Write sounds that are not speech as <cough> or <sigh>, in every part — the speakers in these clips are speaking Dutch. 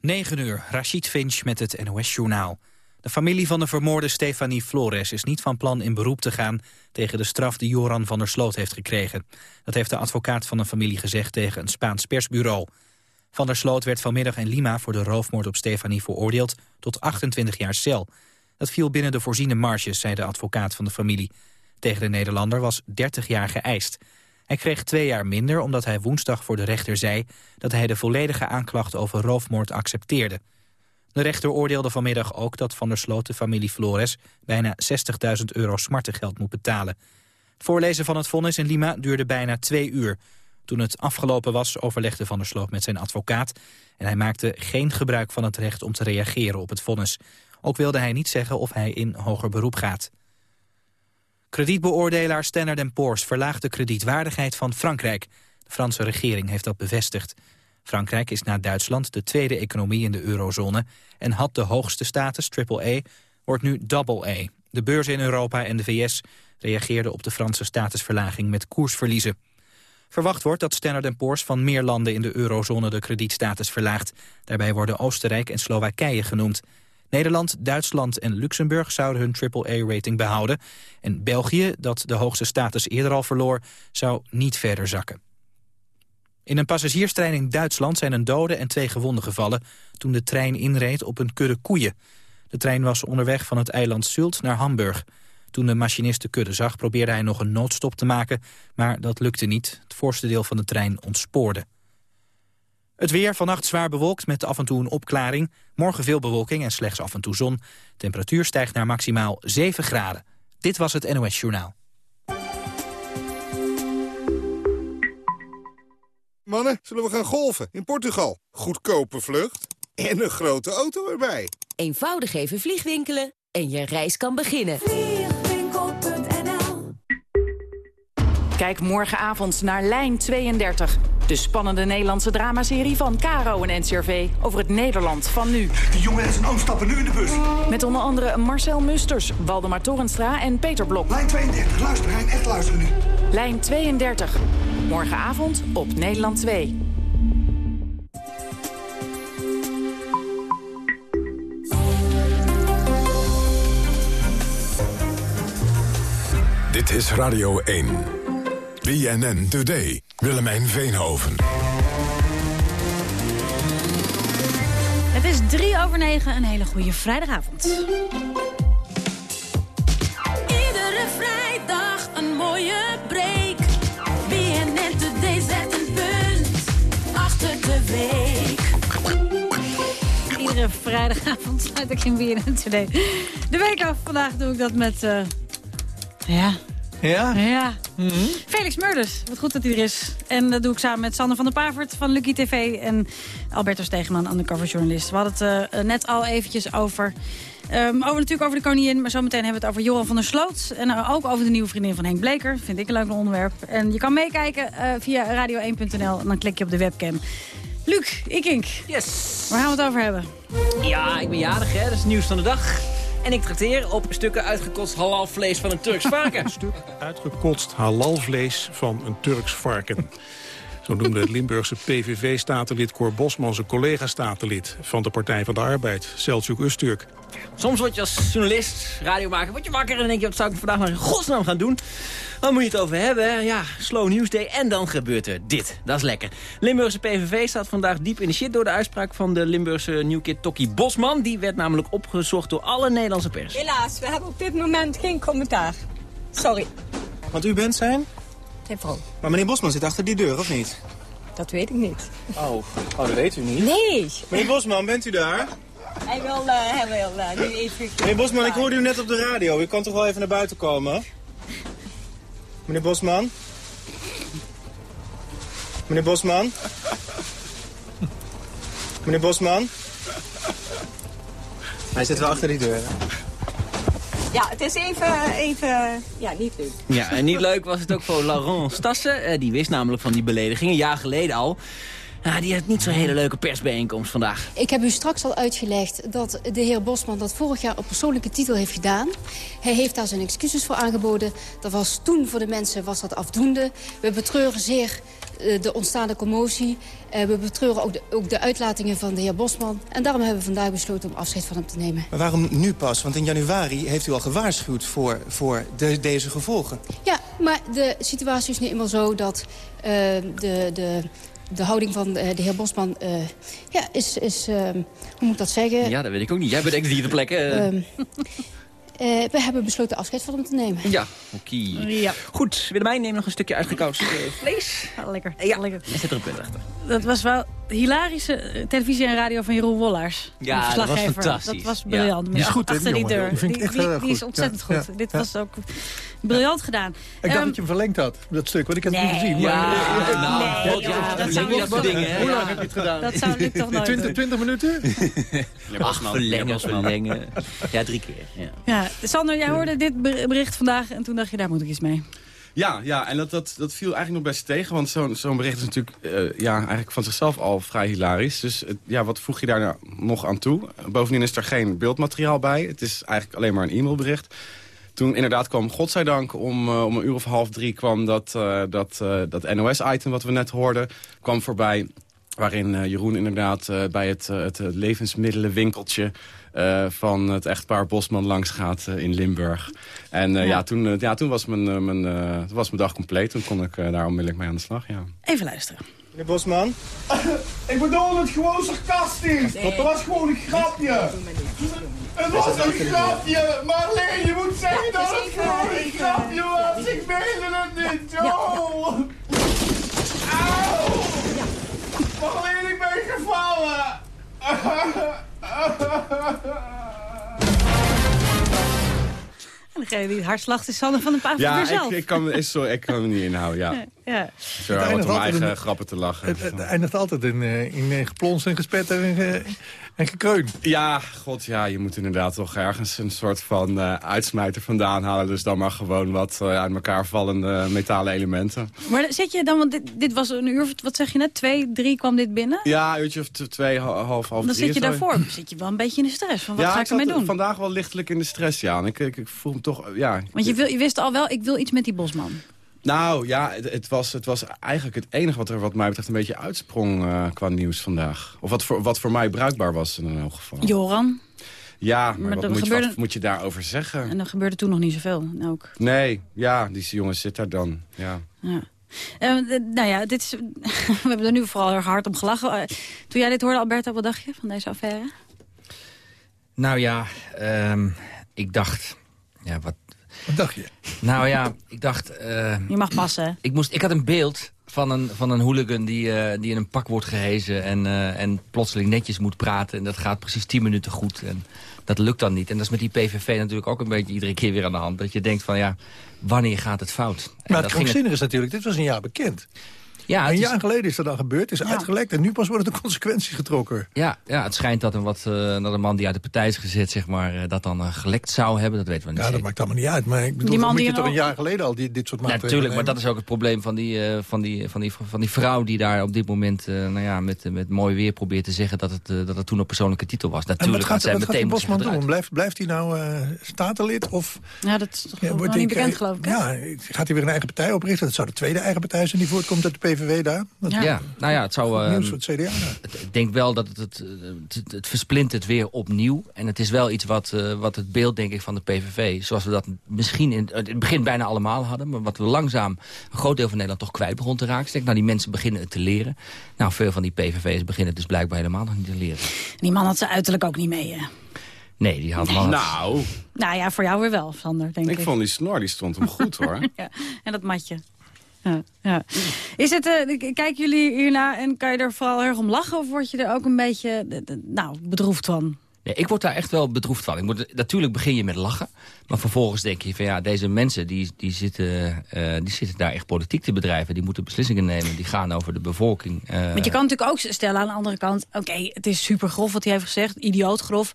9 uur, Rachid Finch met het NOS-journaal. De familie van de vermoorde Stefanie Flores is niet van plan in beroep te gaan... tegen de straf die Joran van der Sloot heeft gekregen. Dat heeft de advocaat van de familie gezegd tegen een Spaans persbureau. Van der Sloot werd vanmiddag in Lima voor de roofmoord op Stefanie veroordeeld... tot 28 jaar cel. Dat viel binnen de voorziene marges, zei de advocaat van de familie. Tegen de Nederlander was 30 jaar geëist... Hij kreeg twee jaar minder omdat hij woensdag voor de rechter zei... dat hij de volledige aanklacht over roofmoord accepteerde. De rechter oordeelde vanmiddag ook dat Van der Sloot de familie Flores... bijna 60.000 euro smartengeld moet betalen. Voorlezen van het vonnis in Lima duurde bijna twee uur. Toen het afgelopen was overlegde Van der Sloot met zijn advocaat... en hij maakte geen gebruik van het recht om te reageren op het vonnis. Ook wilde hij niet zeggen of hij in hoger beroep gaat. Kredietbeoordelaar Standard Poor's verlaagt de kredietwaardigheid van Frankrijk. De Franse regering heeft dat bevestigd. Frankrijk is na Duitsland de tweede economie in de eurozone... en had de hoogste status, AAA, wordt nu AA. De beurzen in Europa en de VS reageerden op de Franse statusverlaging met koersverliezen. Verwacht wordt dat Standard Poor's van meer landen in de eurozone de kredietstatus verlaagt. Daarbij worden Oostenrijk en Slowakije genoemd. Nederland, Duitsland en Luxemburg zouden hun AAA-rating behouden. En België, dat de hoogste status eerder al verloor, zou niet verder zakken. In een passagierstrein in Duitsland zijn een dode en twee gewonden gevallen... toen de trein inreed op een kudde koeien. De trein was onderweg van het eiland Sult naar Hamburg. Toen de machinist de kudde zag, probeerde hij nog een noodstop te maken... maar dat lukte niet. Het voorste deel van de trein ontspoorde. Het weer vannacht zwaar bewolkt met af en toe een opklaring. Morgen veel bewolking en slechts af en toe zon. Temperatuur stijgt naar maximaal 7 graden. Dit was het NOS Journaal. Mannen, zullen we gaan golven in Portugal? Goedkope vlucht en een grote auto erbij. Eenvoudig even vliegwinkelen en je reis kan beginnen. Kijk morgenavond naar Lijn 32. De spannende Nederlandse dramaserie van Caro en NCRV over het Nederland van nu. Die jongen en zijn oom stappen nu in de bus. Met onder andere Marcel Musters, Waldemar Torenstra en Peter Blok. Lijn 32, luister Hein, echt luisteren nu. Lijn 32. Morgenavond op Nederland 2. Dit is Radio 1. BNN Today. Willemijn Veenhoven. Het is drie over negen, een hele goede vrijdagavond. Iedere vrijdag een mooie break. BNN Today zet een punt achter de week. Iedere vrijdagavond sluit ik in BNN Today. De week af, vandaag doe ik dat met... Uh, ja, ja? Ja. Felix Murders, wat goed dat hij er is. En dat doe ik samen met Sander van der Pavert van Lucky TV... en Alberto Stegeman, undercoverjournalist. We hadden het uh, net al eventjes over... Um, over natuurlijk over de koningin, maar zometeen hebben we het over Joran van der Sloot. En uh, ook over de nieuwe vriendin van Henk Bleker. Vind ik een leuk onderwerp. En je kan meekijken uh, via radio1.nl en dan klik je op de webcam. Luc, Ikink. Yes. Waar gaan we het over hebben? Ja, ik ben jarig, hè. Dat is het nieuws van de dag. En ik trakteer op stukken uitgekotst halalvlees van een Turks varken. Stuk uitgekotst halalvlees van een Turks varken. Zo noemde het Limburgse PVV-statenlid Cor Bosman zijn collega-statenlid van de Partij van de Arbeid, Selçuk Usturk. Soms word je als journalist, radiomaker, word je wakker en denk je, wat zou ik vandaag maar in godsnaam gaan doen? Dan moet je het over hebben. Ja, slow news day. En dan gebeurt er dit. Dat is lekker. Limburgse PVV staat vandaag diep in de shit door de uitspraak van de Limburgse nieuwkid Tokkie Bosman. Die werd namelijk opgezocht door alle Nederlandse pers. Helaas, we hebben op dit moment geen commentaar. Sorry. Want u bent zijn? Geen vrouw. Maar meneer Bosman zit achter die deur, of niet? Dat weet ik niet. Oh, oh dat weet u niet? Nee. Meneer Bosman, bent u daar? Hij wil, uh, hij wil uh, nu even... Meneer Bosman, ik hoorde u net op de radio. U kan toch wel even naar buiten komen? Meneer Bosman? Meneer Bosman? Meneer Bosman? Hij zit wel achter die deur. Ja, het is even, even ja, niet leuk. Ja, en niet leuk was het ook voor Laurent Stassen. Uh, die wist namelijk van die beledigingen, een jaar geleden al. Ja, die heeft niet zo'n hele leuke persbijeenkomst vandaag. Ik heb u straks al uitgelegd dat de heer Bosman dat vorig jaar op persoonlijke titel heeft gedaan. Hij heeft daar zijn excuses voor aangeboden. Dat was toen voor de mensen was dat afdoende. We betreuren zeer eh, de ontstaande commotie. Eh, we betreuren ook de, ook de uitlatingen van de heer Bosman. En daarom hebben we vandaag besloten om afscheid van hem te nemen. Maar waarom nu pas? Want in januari heeft u al gewaarschuwd voor, voor de, deze gevolgen. Ja, maar de situatie is nu eenmaal zo dat uh, de... de de houding van de, de heer Bosman uh, ja, is, is uh, hoe moet ik dat zeggen? Ja, dat weet ik ook niet. Jij bedenkt hier de plekken. Uh, Uh, we hebben besloten afscheid van hem te nemen. Ja, oké. Okay. Ja. Goed, Willemijn, neem nog een stukje uitgekoud vlees. Ja, lekker. Ja, lekker. er zit er een punt achter. Dat was wel hilarische televisie en radio van Jeroen Wollaars. Ja, dat was fantastisch. Dat was briljant. Ja. Die is goed, Achter die deur. Die, vind ik echt die, heel die, die is ontzettend Ja. goed. Ja. Dit Ja. was ook briljant gedaan. Ik dacht Ehm, dat je hem verlengd had, dat stuk, want ik heb het nee, niet gezien. Ja, maar, nou, Nee, God, ja, ja, dat dat zou hè? Hoe lang Ja. heb je het gedaan? Dat zou ik toch nooit 20, doen. 20 minuten? <laughs> Ach, verlengen, verlengen. Ja, drie keer. Ja. Ja, Sander, jij hoorde dit ber- bericht vandaag en toen dacht je, daar moet ik iets mee. Ja, ja en dat, dat, dat viel eigenlijk nog best tegen. Want zo'n zo'n bericht is natuurlijk eh, ja, eigenlijk van zichzelf al vrij hilarisch. Dus ja, wat voeg je daar nou nog aan toe? Bovendien is er geen beeldmateriaal bij. Het is eigenlijk alleen maar een e-mailbericht. Toen inderdaad kwam, godzijdank, om, eh, om een uur of half drie... kwam dat, eh, dat, dat NOS-item wat we net hoorden, kwam voorbij... waarin Jeroen inderdaad bij het, het levensmiddelenwinkeltje... eh, van het echtpaar Bosman langs gaat eh, in Limburg. En eh, Ja. ja. toen, ja, toen was mijn, mijn, eh, toen was mijn dag compleet. Toen kon ik eh, daar onmiddellijk mee aan de slag, ja. Even luisteren. Meneer Bosman? <laughs> Ik bedoel het gewoon sarcastisch. Het was gewoon een grapje. Het was een grapje. Maar alleen, je moet zeggen dat het gewoon een grapje was. Ik meende het niet, joh. Auw. Maar alleen, ik ben gevallen. <laughs> En degene die het hard slacht is Sander van den Paaf Ja, weer ik, ik, kan, is, sorry, ik kan me niet inhouden, ja. <laughs> Ja. Zo wat eindigt om eigen in- grappen te lachen. Het, het eindigt altijd in, eh, in eh, geplons en gespet en, ge- en gekreun. Ja, god, ja, je moet inderdaad toch ergens een soort van eh, uitsmijter vandaan halen. Dus dan maar gewoon wat eh, uit elkaar vallende metalen elementen. Maar zit je dan, want dit, dit was een uur, wat zeg je net, twee, drie kwam dit binnen? Ja, een uurtje of twee, ha- half, half dan drie zit je daarvoor, zit je wel een beetje in de stress. Van wat ja, ga ik ermee doen? vandaag wel lichtelijk in de stress, ja. En ik, ik, ik voel me toch, ja... Want je, wil, je wist al wel, ik wil iets met die bosman. Nou ja, het, het was, het was eigenlijk het enige wat er wat mij betreft een beetje uitsprong eh, qua nieuws vandaag. Of wat voor, wat voor mij bruikbaar was in elk geval. Joran. Ja, maar, Maar wat, moet je, gebeurde- wat moet je daarover zeggen? En dan gebeurde toen nog niet zoveel. Ook. Nee, ja, die jongen zit daar dan. Ja. Ja. Eh, eh, nou ja, dit is, <laughs> we hebben er nu vooral erg hard om gelachen. Eh, toen jij dit hoorde, Alberta, wat dacht je van deze affaire? Nou ja, ehm, ik dacht... Ja, wat... Wat dacht je? Nou ja, ik dacht... eh, Je mag passen. ik, moest, ik had een beeld van een, van een hooligan die, eh, die in een pak wordt gehezen... En, eh, en plotseling netjes moet praten. En dat gaat precies 10 minuten goed. En dat lukt dan niet. En dat is met die PVV natuurlijk ook een beetje iedere keer weer aan de hand. Dat je denkt van ja, wanneer gaat het fout? En Maar het dat ging krankzinnige is natuurlijk, dit was een jaar bekend. Ja, een is- jaar geleden is dat dan gebeurd, is uitgelekt... en nu pas worden de consequenties getrokken. Ja, ja, het schijnt dat een, wat, eh, dat een man die uit de partij is gezet, zeg maar, eh, dat dan eh, gelekt zou hebben. Dat weten we niet Ja, dat maakt allemaal niet uit. Maar ik bedoel, Die man dan moet die je een toch een jaar geleden al die, dit soort Ja, maatregelen natuurlijk, maar dat is ook het probleem van die, eh, van die, van die, van die vrouw die daar op dit moment eh, nou ja, met, met mooi weer probeert te zeggen dat het, eh, dat het toen op persoonlijke titel was. En wat Natuurlijk gaat, zij wat gaat meteen moeten Bosman doen? Blijft, blijft hij nou eh statenlid? Of Ja, dat is toch ja, nog wordt niet hij- bekend, geloof ik. hè? Ja, gaat hij weer een eigen partij oprichten? Dat zou de tweede eigen partij zijn die voortkomt uit de PVV daar. Dat Ja. nou ja, het zou... eh, nieuws voor het CDA. ik denk wel dat het, het, het, het versplintert weer opnieuw. En het is wel iets wat, eh, wat het beeld, denk ik, van de PVV... zoals we dat misschien in, in het begin bijna allemaal hadden... maar wat we langzaam een groot deel van Nederland toch kwijt begon te raken. Ik denk, nou, die mensen beginnen het te leren. Nou, veel van die PVV'ers beginnen het dus blijkbaar helemaal nog niet te leren. Die man had ze uiterlijk ook niet mee. hè? Nee, die had wel... Nou, Nou ja, voor jou weer wel, Sander, denk ik. ik vond die snor, die stond hem goed hoor. <laughs> ja, en dat matje. Ja, ja. Is het, eh, k- kijken jullie hierna en kan je er vooral erg om lachen? Of word je er ook een beetje nou, bedroefd van? Nee, ik word daar echt wel bedroefd van. Ik moet, natuurlijk begin je met lachen. Maar vervolgens denk je van ja, deze mensen die, die, zitten, eh, die zitten daar echt politiek te bedrijven. Die moeten beslissingen nemen. Die gaan over de bevolking. Eh, Want je kan natuurlijk ook stellen aan de andere kant... oké, het is super grof wat hij heeft gezegd, idioot grof.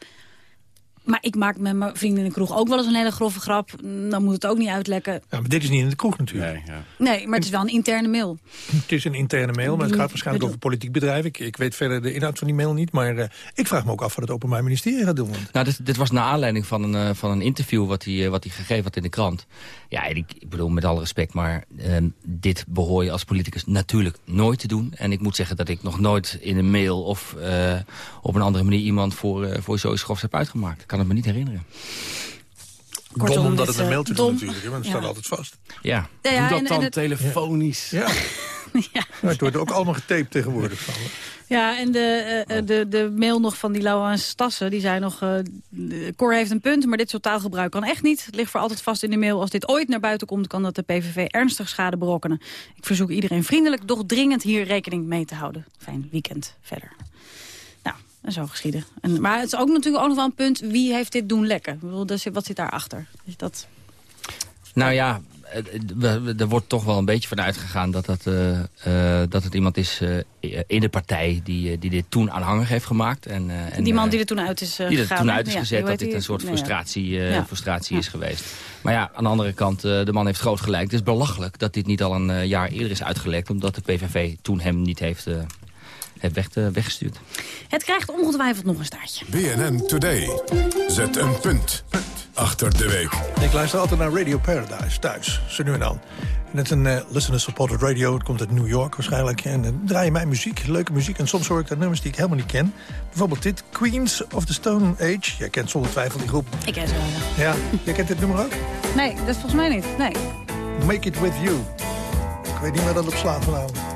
Maar ik maak met mijn vrienden in de kroeg ook wel eens een hele grove grap. Dan moet het ook niet uitlekken. Ja, maar dit is niet in de kroeg natuurlijk. Nee, maar het is wel een interne mail. Het is een interne mail, maar het gaat waarschijnlijk over politiek bedrijf. Ik, ik weet verder de inhoud van die mail niet, maar eh, ik vraag me ook af wat het Openbaar Ministerie gaat doen. Want Nou, dit, dit was naar aanleiding van een, eh, van een interview wat hij, eh, wat hij gegeven had in de krant. Ja, ik, ik bedoel, met alle respect, maar ehm, dit behoor je als politicus natuurlijk nooit te doen. En ik moet zeggen dat ik nog nooit in een mail of eh, op een andere manier iemand voor, eh, voor zoiets grofs heb uitgemaakt. Ik kan het me niet herinneren. Kortom, dom omdat het een eh, mailtje is natuurlijk, hè, want het Ja. staat altijd vast. Ja. Ja, ja, Doe dat en- dan en het- telefonisch. Ja. <laughs> <laughs> Maar het wordt ook allemaal getaped tegenwoordig. Van. Ja, en de, eh, eh, de, de mail nog van die Lauwens Stassen, die zei nog... eh Cor heeft een punt, maar dit soort taalgebruik kan echt niet. Het ligt voor altijd vast in de mail. Als dit ooit naar buiten komt, kan dat de PVV ernstig schade berokkenen. Ik verzoek iedereen vriendelijk, doch dringend hier rekening mee te houden. Fijn weekend verder. Nou, en zo geschieden. En, maar het is ook natuurlijk ook nog wel een punt, wie heeft dit doen lekken? Ik bedoel, dus, wat zit daarachter? Dus dat... Nou ja, er wordt toch wel een beetje van uitgegaan dat, dat, eh, eh, dat het iemand is eh, in de partij die, eh, die dit toen aanhangig heeft gemaakt. En, eh, en, die man eh, die er toen uit is die er toen uit is gezet, dat dit een soort frustratie, eh, Ja. frustratie is geweest. Maar ja, aan de andere kant, eh, de man heeft groot gelijk. Het is belachelijk dat dit niet al een eh, jaar eerder is uitgelekt... omdat de PVV toen hem niet heeft, eh, heeft weg, eh, weggestuurd. Het krijgt ongetwijfeld nog een staartje. BNN Today. Zet een punt achter de week. Ik luister altijd naar Radio Paradise thuis, zo nu en dan. En het is een eh, listener-supported radio, het komt uit New York waarschijnlijk. En dan draai je mijn muziek, leuke muziek. En soms hoor ik daar nummers die ik helemaal niet ken. Bijvoorbeeld dit, Queens of the Stone Age. Jij kent zonder twijfel die groep. Ik ken ze wel, ja. Ja, jij kent dit nummer ook? Nee, dat is volgens mij niet. Nee. Make It With You. Ik weet niet waar dat op slaat vanavond.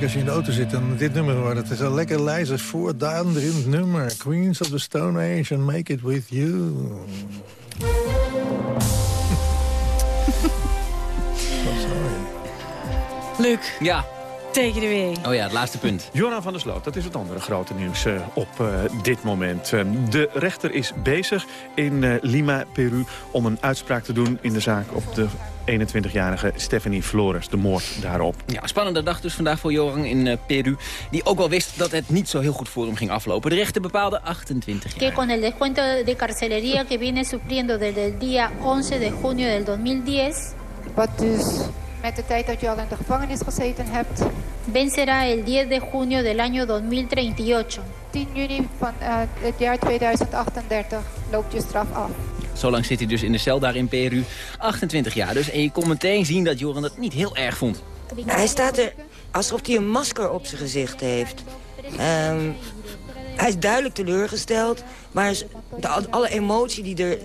Heerlijk als je in de auto zit en dit nummer hoort. Het is een lekker lijzer voortdurend nummer. Queens of the Stone Age and Make It With You. <laughs> Luc, Ja. Teken de weer. Oh ja, het laatste punt. Joran van der Sloot, dat is het andere grote nieuws eh, op eh, dit moment. Eh, de rechter is bezig in eh, Lima, Peru... om een uitspraak te doen in de zaak op de 21-jarige Stephanie Flores. De moord daarop. Ja, spannende dag dus vandaag voor Joran in eh, Peru. Die ook wel wist dat het niet zo heel goed voor hem ging aflopen. De rechter bepaalde 28 jaar. que con el descuento de carcelería que viene sufriendo desde el día 11 de junio del 2010... Wat dus met de tijd dat je al in de gevangenis gezeten hebt... vencerá el 10 de junio del año 2038. 10 juni van uh, het jaar 2038 loopt je straf af. Zo lang zit hij dus in de cel daar in Peru. 28 jaar dus. En je kon meteen zien dat Joran dat niet heel erg vond. Hij staat er alsof hij een masker op zijn gezicht heeft. Ehm, hij is duidelijk teleurgesteld, maar de, alle emotie die er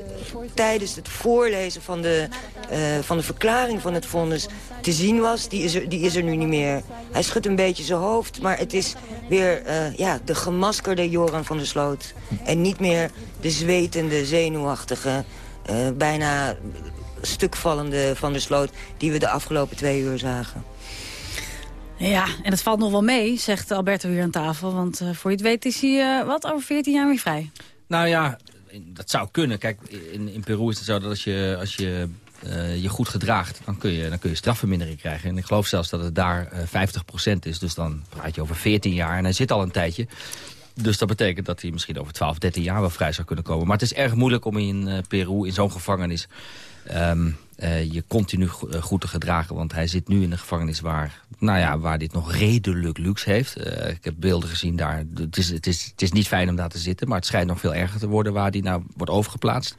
tijdens het voorlezen van de, eh, van de verklaring van het vonnis te zien was, die is, er, die is er nu niet meer. Hij schudt een beetje zijn hoofd, maar het is weer eh, ja, de gemaskerde Joran van der Sloot. En niet meer de zwetende, zenuwachtige, eh, bijna stukvallende van der Sloot die we de afgelopen twee uur zagen. Ja, en het valt nog wel mee, zegt Alberto hier aan tafel. Want eh, voor je het weet is hij, eh, wat, over 14 jaar weer vrij. Nou ja, dat zou kunnen. Kijk, in, in Peru is het zo dat als je, als je eh, je goed gedraagt... Dan kun, je, dan kun je strafvermindering krijgen. En ik geloof zelfs dat het daar eh 50% is. Dus dan praat je over 14 jaar. En hij zit al een tijdje. Dus dat betekent dat hij misschien over 12, 13 jaar wel vrij zou kunnen komen. Maar het is erg moeilijk om in Peru, in zo'n gevangenis... ehm, eh, je continu eh, goed te gedragen. Want hij zit nu in een gevangenis waar, nou ja, waar dit nog redelijk luxe heeft. Eh, ik heb beelden gezien daar. Het is, het, is, het is niet fijn om daar te zitten. Maar het schijnt nog veel erger te worden waar die nou wordt overgeplaatst.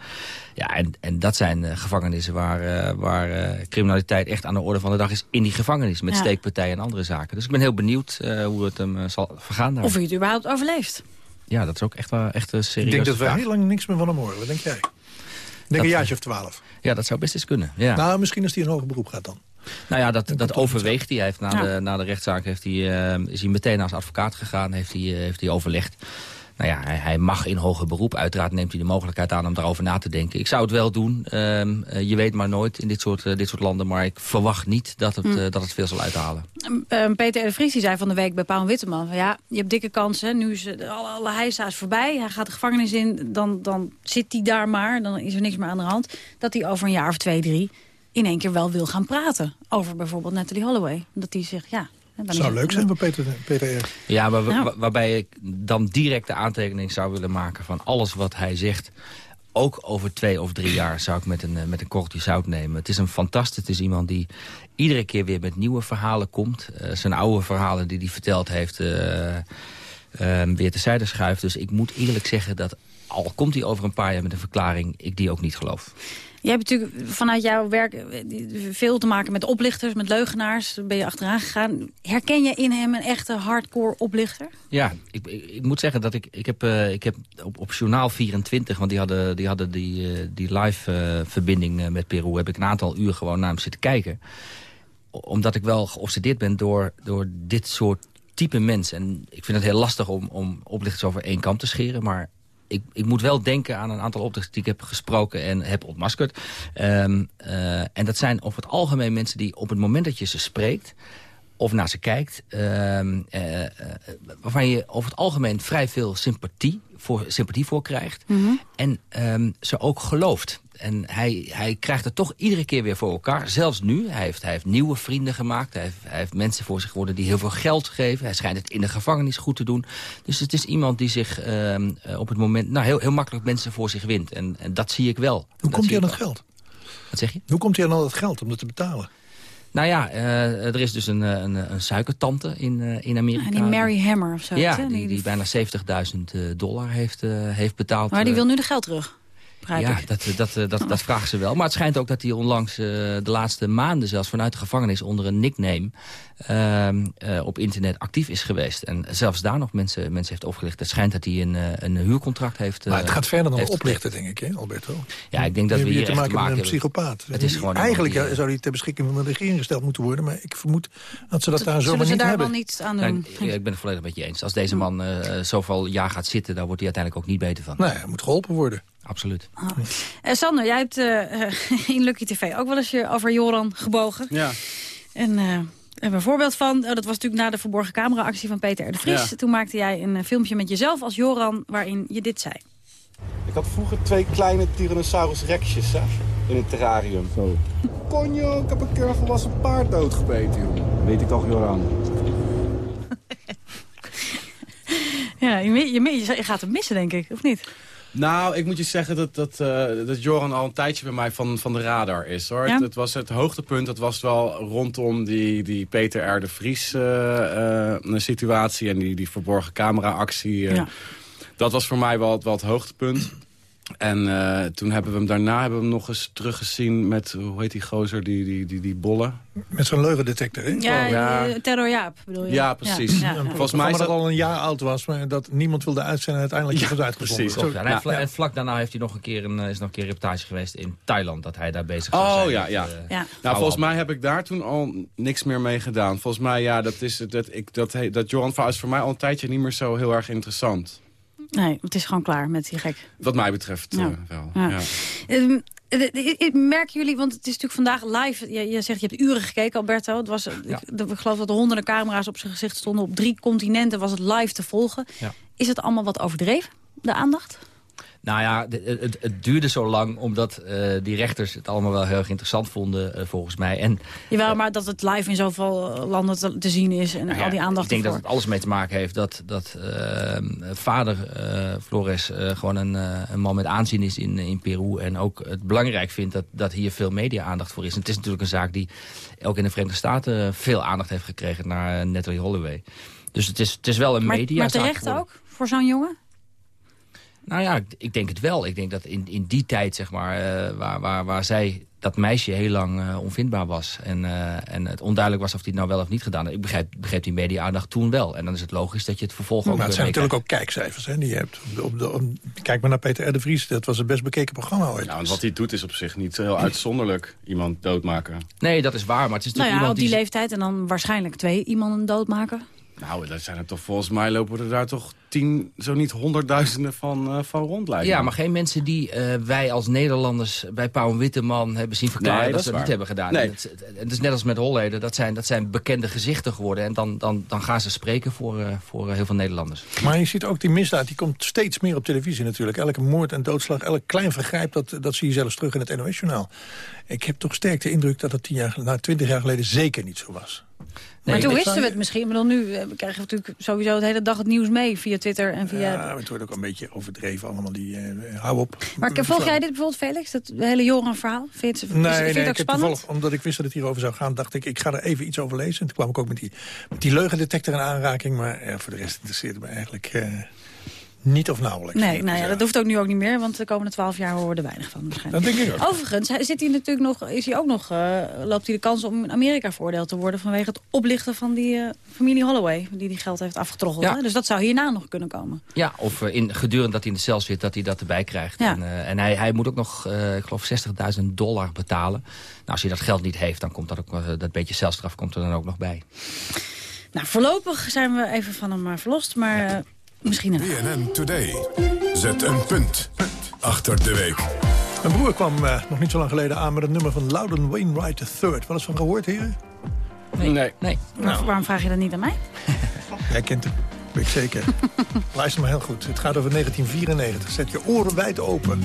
Ja, en, en dat zijn gevangenissen waar, eh, waar eh, criminaliteit echt aan de orde van de dag is. In die gevangenis. Met Ja. steekpartijen en andere zaken. Dus ik ben heel benieuwd eh, hoe het hem zal vergaan daar. Of hij het überhaupt overleeft. Ja, dat is ook echt, wel- echt een serieuze Ik denk dat we heel lang niks meer van hem horen. Wat denk jij? Ik denk een jaartje of twaalf. Ja, dat zou best eens kunnen. Ja. Nou, misschien als hij een hoger beroep gaat dan. Nou ja, dat, dat overweegt hij. hij heeft na, Ja. de, na de rechtszaak heeft hij, eh, is hij meteen naar zijn advocaat gegaan. Heeft hij, eh, heeft hij overlegd. Nou ja, hij, hij mag in hoger beroep. Uiteraard neemt hij de mogelijkheid aan om daarover na te denken. Ik zou het wel doen. Ehm, eh, je weet maar nooit in dit soort, eh, dit soort landen. Maar ik verwacht niet dat het, Hm. eh, dat het veel zal uithalen. Eh, Peter R. Vries zei van de week bij Paul Witteman... Van, ja, je hebt dikke kansen, nu is alle, alle heisa is voorbij. Hij gaat de gevangenis in, dan, dan zit hij daar maar. Dan is er niks meer aan de hand. Dat hij over een jaar of twee, drie in één keer wel wil gaan praten. Over bijvoorbeeld Natalie Holloway. Dat hij zegt, ja... dan zou is- leuk zijn voor Peter, Peter R. Ja, Nou. wa- waarbij ik dan direct de aantekening zou willen maken... van alles wat hij zegt, ook over twee of drie jaar... zou ik met een, eh, met een korreltje zout nemen. Het is een fantastisch, het is iemand die iedere keer weer met nieuwe verhalen komt. Eh, zijn oude verhalen die hij verteld heeft... eh, eh, weer terzijde schuift. Dus ik moet eerlijk zeggen dat al komt hij over een paar jaar met een verklaring... ik die ook niet geloof. Jij hebt natuurlijk vanuit jouw werk eh, veel te maken met oplichters, met leugenaars. Ben je achteraan gegaan. Herken je in hem een echte hardcore oplichter? Ja, ik, ik, moet zeggen dat ik, ik heb, eh, ik heb op, op Journaal 24... want die hadden die, hadden die, eh, die live verbinding met Peru... heb ik een aantal uur gewoon naar hem zitten kijken. Omdat ik wel geobsedeerd ben door, door dit soort type mensen. En ik vind het heel lastig om, om oplichters over één kam te scheren... maar ik, ik moet wel denken aan een aantal oplichters die ik heb gesproken en heb ontmaskerd. Ehm, eh, en dat zijn over het algemeen mensen die op het moment dat je ze spreekt of naar ze kijkt... ehm, eh, eh, waarvan je over het algemeen vrij veel sympathie voor, sympathie voor krijgt. En ehm, ze ook gelooft. En hij, hij krijgt het toch iedere keer weer voor elkaar. Zelfs nu. Hij heeft, hij heeft nieuwe vrienden gemaakt. Hij heeft, hij heeft mensen voor zich geworden die heel veel geld geven. Hij schijnt het in de gevangenis goed te doen. Dus het is iemand die zich ehm, eh, op het moment... Nou, heel, heel makkelijk mensen voor zich wint. En, en dat zie ik wel. Hoe Dat komt hij aan dat geld? Wat zeg je? Hoe komt hij aan al dat geld om dat te betalen? Nou ja, eh, er is dus een, eh, een, een suikertante in, eh, in Amerika. En die Mary Hammer of zo. Ja, die, die bijna 70.000 eh, dollar heeft, eh, heeft betaald. Maar die wil nu de geld terug. Begrijp ja, ik. dat, dat, dat, dat, dat vragen ze wel. Maar het schijnt ook dat hij onlangs eh, de laatste maanden... zelfs vanuit de gevangenis onder een nickname... ehm, eh, op internet actief is geweest. En zelfs daar nog mensen, mensen heeft opgelicht. Het schijnt dat hij een, eh, een huurcontract heeft Maar het eh, gaat verder dan heeft oplichten, denk ik, hè, Alberto? Ja, ik denk dat Je we hier te maken te met maken een hebben. psychopaat. Het is gewoon Eigenlijk die, zou die ter beschikking van de regering gesteld moeten worden... maar ik vermoed dat ze dat daar ze niet daar hebben. wel niet aan doen? ik, ik ben het volledig met je eens. Als deze man eh, zoveel jaar gaat zitten, daar wordt hij uiteindelijk ook niet beter van. Nee, hij moet geholpen worden. Absoluut. Eh, Sander, jij hebt eh, <laughs> in Lucky TV ook wel eens je over Joran gebogen. Ja. En eh, hebben een voorbeeld van. Oh, dat was natuurlijk na de verborgen camera-actie van Peter R. de Vries. Ja. Toen maakte jij een eh, filmpje met jezelf als Joran waarin je dit zei. Ik had vroeger twee kleine Tyrannosaurus rexjes hè, in een terrarium. Zo. Konjo, ik heb een keer een volwassen paard doodgebeten, joh. Weet ik toch, Joran? <laughs> Ja, je, je, mi- je gaat hem missen, denk ik, of niet? Nou, ik moet je zeggen dat, dat, eh, dat Joran al een tijdje bij mij van, van de radar is. hoor. Ja? Het, het was het hoogtepunt, dat was wel rondom die, die Peter R. de Vries eh, eh, situatie... en die, die verborgen camera-actie. Ja. Dat was voor mij wel, het- wel het hoogtepunt. En eh, toen hebben we hem daarna hebben we hem nog eens teruggezien met, hoe heet die gozer, die, die, die, die bollen? Met zo'n leugendetector, hè? Ja, ja. eh, Terror Jaap bedoel je? Ja, precies. Ja, ja. Volgens mij is dat dat... al een jaar oud was, maar dat niemand wilde uitzenden... en uiteindelijk Ja, is het uitgezonden. precies. En, hij- Ja. en vlak daarna heeft hij nog een keer een, eh, is nog een keer een reportage geweest in Thailand. Dat hij daar bezig zijn. Oh ja, met, ja. Ja. Nou, volgens mij heb ik daar toen al niks meer mee gedaan. Volgens mij, ja, dat, is, het- dat, ik, dat, he- dat Johan Verhaal is voor mij al een tijdje niet meer zo heel erg interessant. Nee, het is gewoon klaar met die gek. Wat mij betreft Ja. eh, wel. Ja. Ja. Ehm, eh, merken jullie, want het is natuurlijk vandaag live... Je, je zegt je hebt uren gekeken, Alberto. Het was, eh, ik, ik geloof dat er honderden camera's op zijn gezicht stonden. Op drie continenten was het live te volgen. Ja. Is het allemaal wat overdreven, de aandacht? Nou ja, het, het duurde zo lang omdat eh, die rechters het allemaal wel heel erg interessant vonden, eh, volgens mij. En Jawel, maar dat het live in zoveel eh, landen te, te zien is en Nou ja, al die aandacht Ik denk dat het alles mee te maken heeft dat, dat eh, vader eh, Flores eh, gewoon een, eh, een man met aanzien is in, in Peru. En ook het belangrijk vindt dat, dat hier veel media-aandacht voor is. En het is natuurlijk een zaak die ook in de Verenigde Staten veel aandacht heeft gekregen naar eh, Natalie Holloway. Dus het is, het is wel een Maar, media maar terecht ook, voor zo'n jongen? Nou ja, ik, ik denk het wel. Ik denk dat in, in die tijd, zeg maar, eh, waar, waar, waar zij, dat meisje heel lang eh, onvindbaar was. En, eh, en het onduidelijk was of hij het nou wel of niet gedaan had. Ik begrijp, begreep die media-aandacht toen wel. En dan is het logisch dat je het vervolg ook Maar het zijn natuurlijk ook kijkcijfers hè, die je hebt. Op de, op de, op- kijk maar naar Peter R. de Vries. Dat was het best bekeken programma ooit. Ja, want wat hij doet is op zich niet heel uitzonderlijk iemand doodmaken. Nee, dat is waar, maar het is Nou natuurlijk ja, op iemand die die... leeftijd en dan waarschijnlijk twee iemanden doodmaken. Nou, dat zijn er toch volgens mij lopen er daar toch tien, zo niet honderdduizenden van, eh, van rond lijken Ja, maar geen mensen die eh, wij als Nederlanders bij Pauw Witteman hebben zien verklaren Nee, dat, dat ze het niet hebben gedaan. Nee. En Het, is net als met Holleden, dat zijn, dat zijn bekende gezichten geworden. En dan, dan, dan gaan ze spreken voor, eh, voor heel veel Nederlanders. Maar je ziet ook die misdaad, die komt steeds meer op televisie natuurlijk. Elke moord en doodslag, elk klein vergrijp, dat, dat zie je zelfs terug in het NOS-journaal. Ik heb toch sterk de indruk dat dat tien jaar, nou, twintig jaar geleden zeker niet zo was. Maar toen wisten we het misschien. Maar dan nu eh, krijgen we natuurlijk sowieso de hele dag het nieuws mee via Twitter en via... Ja, het wordt ook een beetje overdreven allemaal. Die, eh, hou op. Maar volg jij dit bijvoorbeeld, Felix? Dat hele Joran-verhaal? Vind je het, Nee, vind je nee het ook ik spannend? omdat ik wist dat het hierover zou gaan, dacht ik, ik ga er even iets over lezen. En toen kwam ik ook met die, met die leugendetector in aanraking. Maar ja, voor de rest interesseerde me eigenlijk eh, niet of nauwelijks. Nee, nou ja, dat hoeft ook nu ook niet meer, want de komende twaalf jaar horen we er weinig van waarschijnlijk. Dat denk ik ook. Overigens hij- zit hij natuurlijk nog, is hij ook nog, eh, loopt hij de kans om in Amerika veroordeeld te worden vanwege het oplichten van die eh, familie Holloway, die die geld heeft afgetroggeld. Ja. Hè? Dus dat zou hierna nog kunnen komen. Ja, of eh, in, gedurende dat hij in de cel zit, dat hij dat erbij krijgt. Ja. En, eh, en hij, hij moet ook nog, eh, ik geloof, 60.000 dollar betalen. Nou, als hij dat geld niet heeft, dan komt dat ook, dat beetje celstraf komt er dan ook nog bij. Nou, voorlopig zijn we even van hem verlost, maar eh, misschien een... BNN Today. Zet een punt achter de week. Mijn broer kwam eh, nog niet zo lang geleden aan met het nummer van Loudon Wainwright III. Wel eens van gehoord, heren? Nee. Nee. nee. Waar- Waarom vraag je dat niet aan mij? <laughs> Jij kent hem, weet ik zeker. Luister maar heel goed. Het gaat over 1994. Zet je oren wijd open.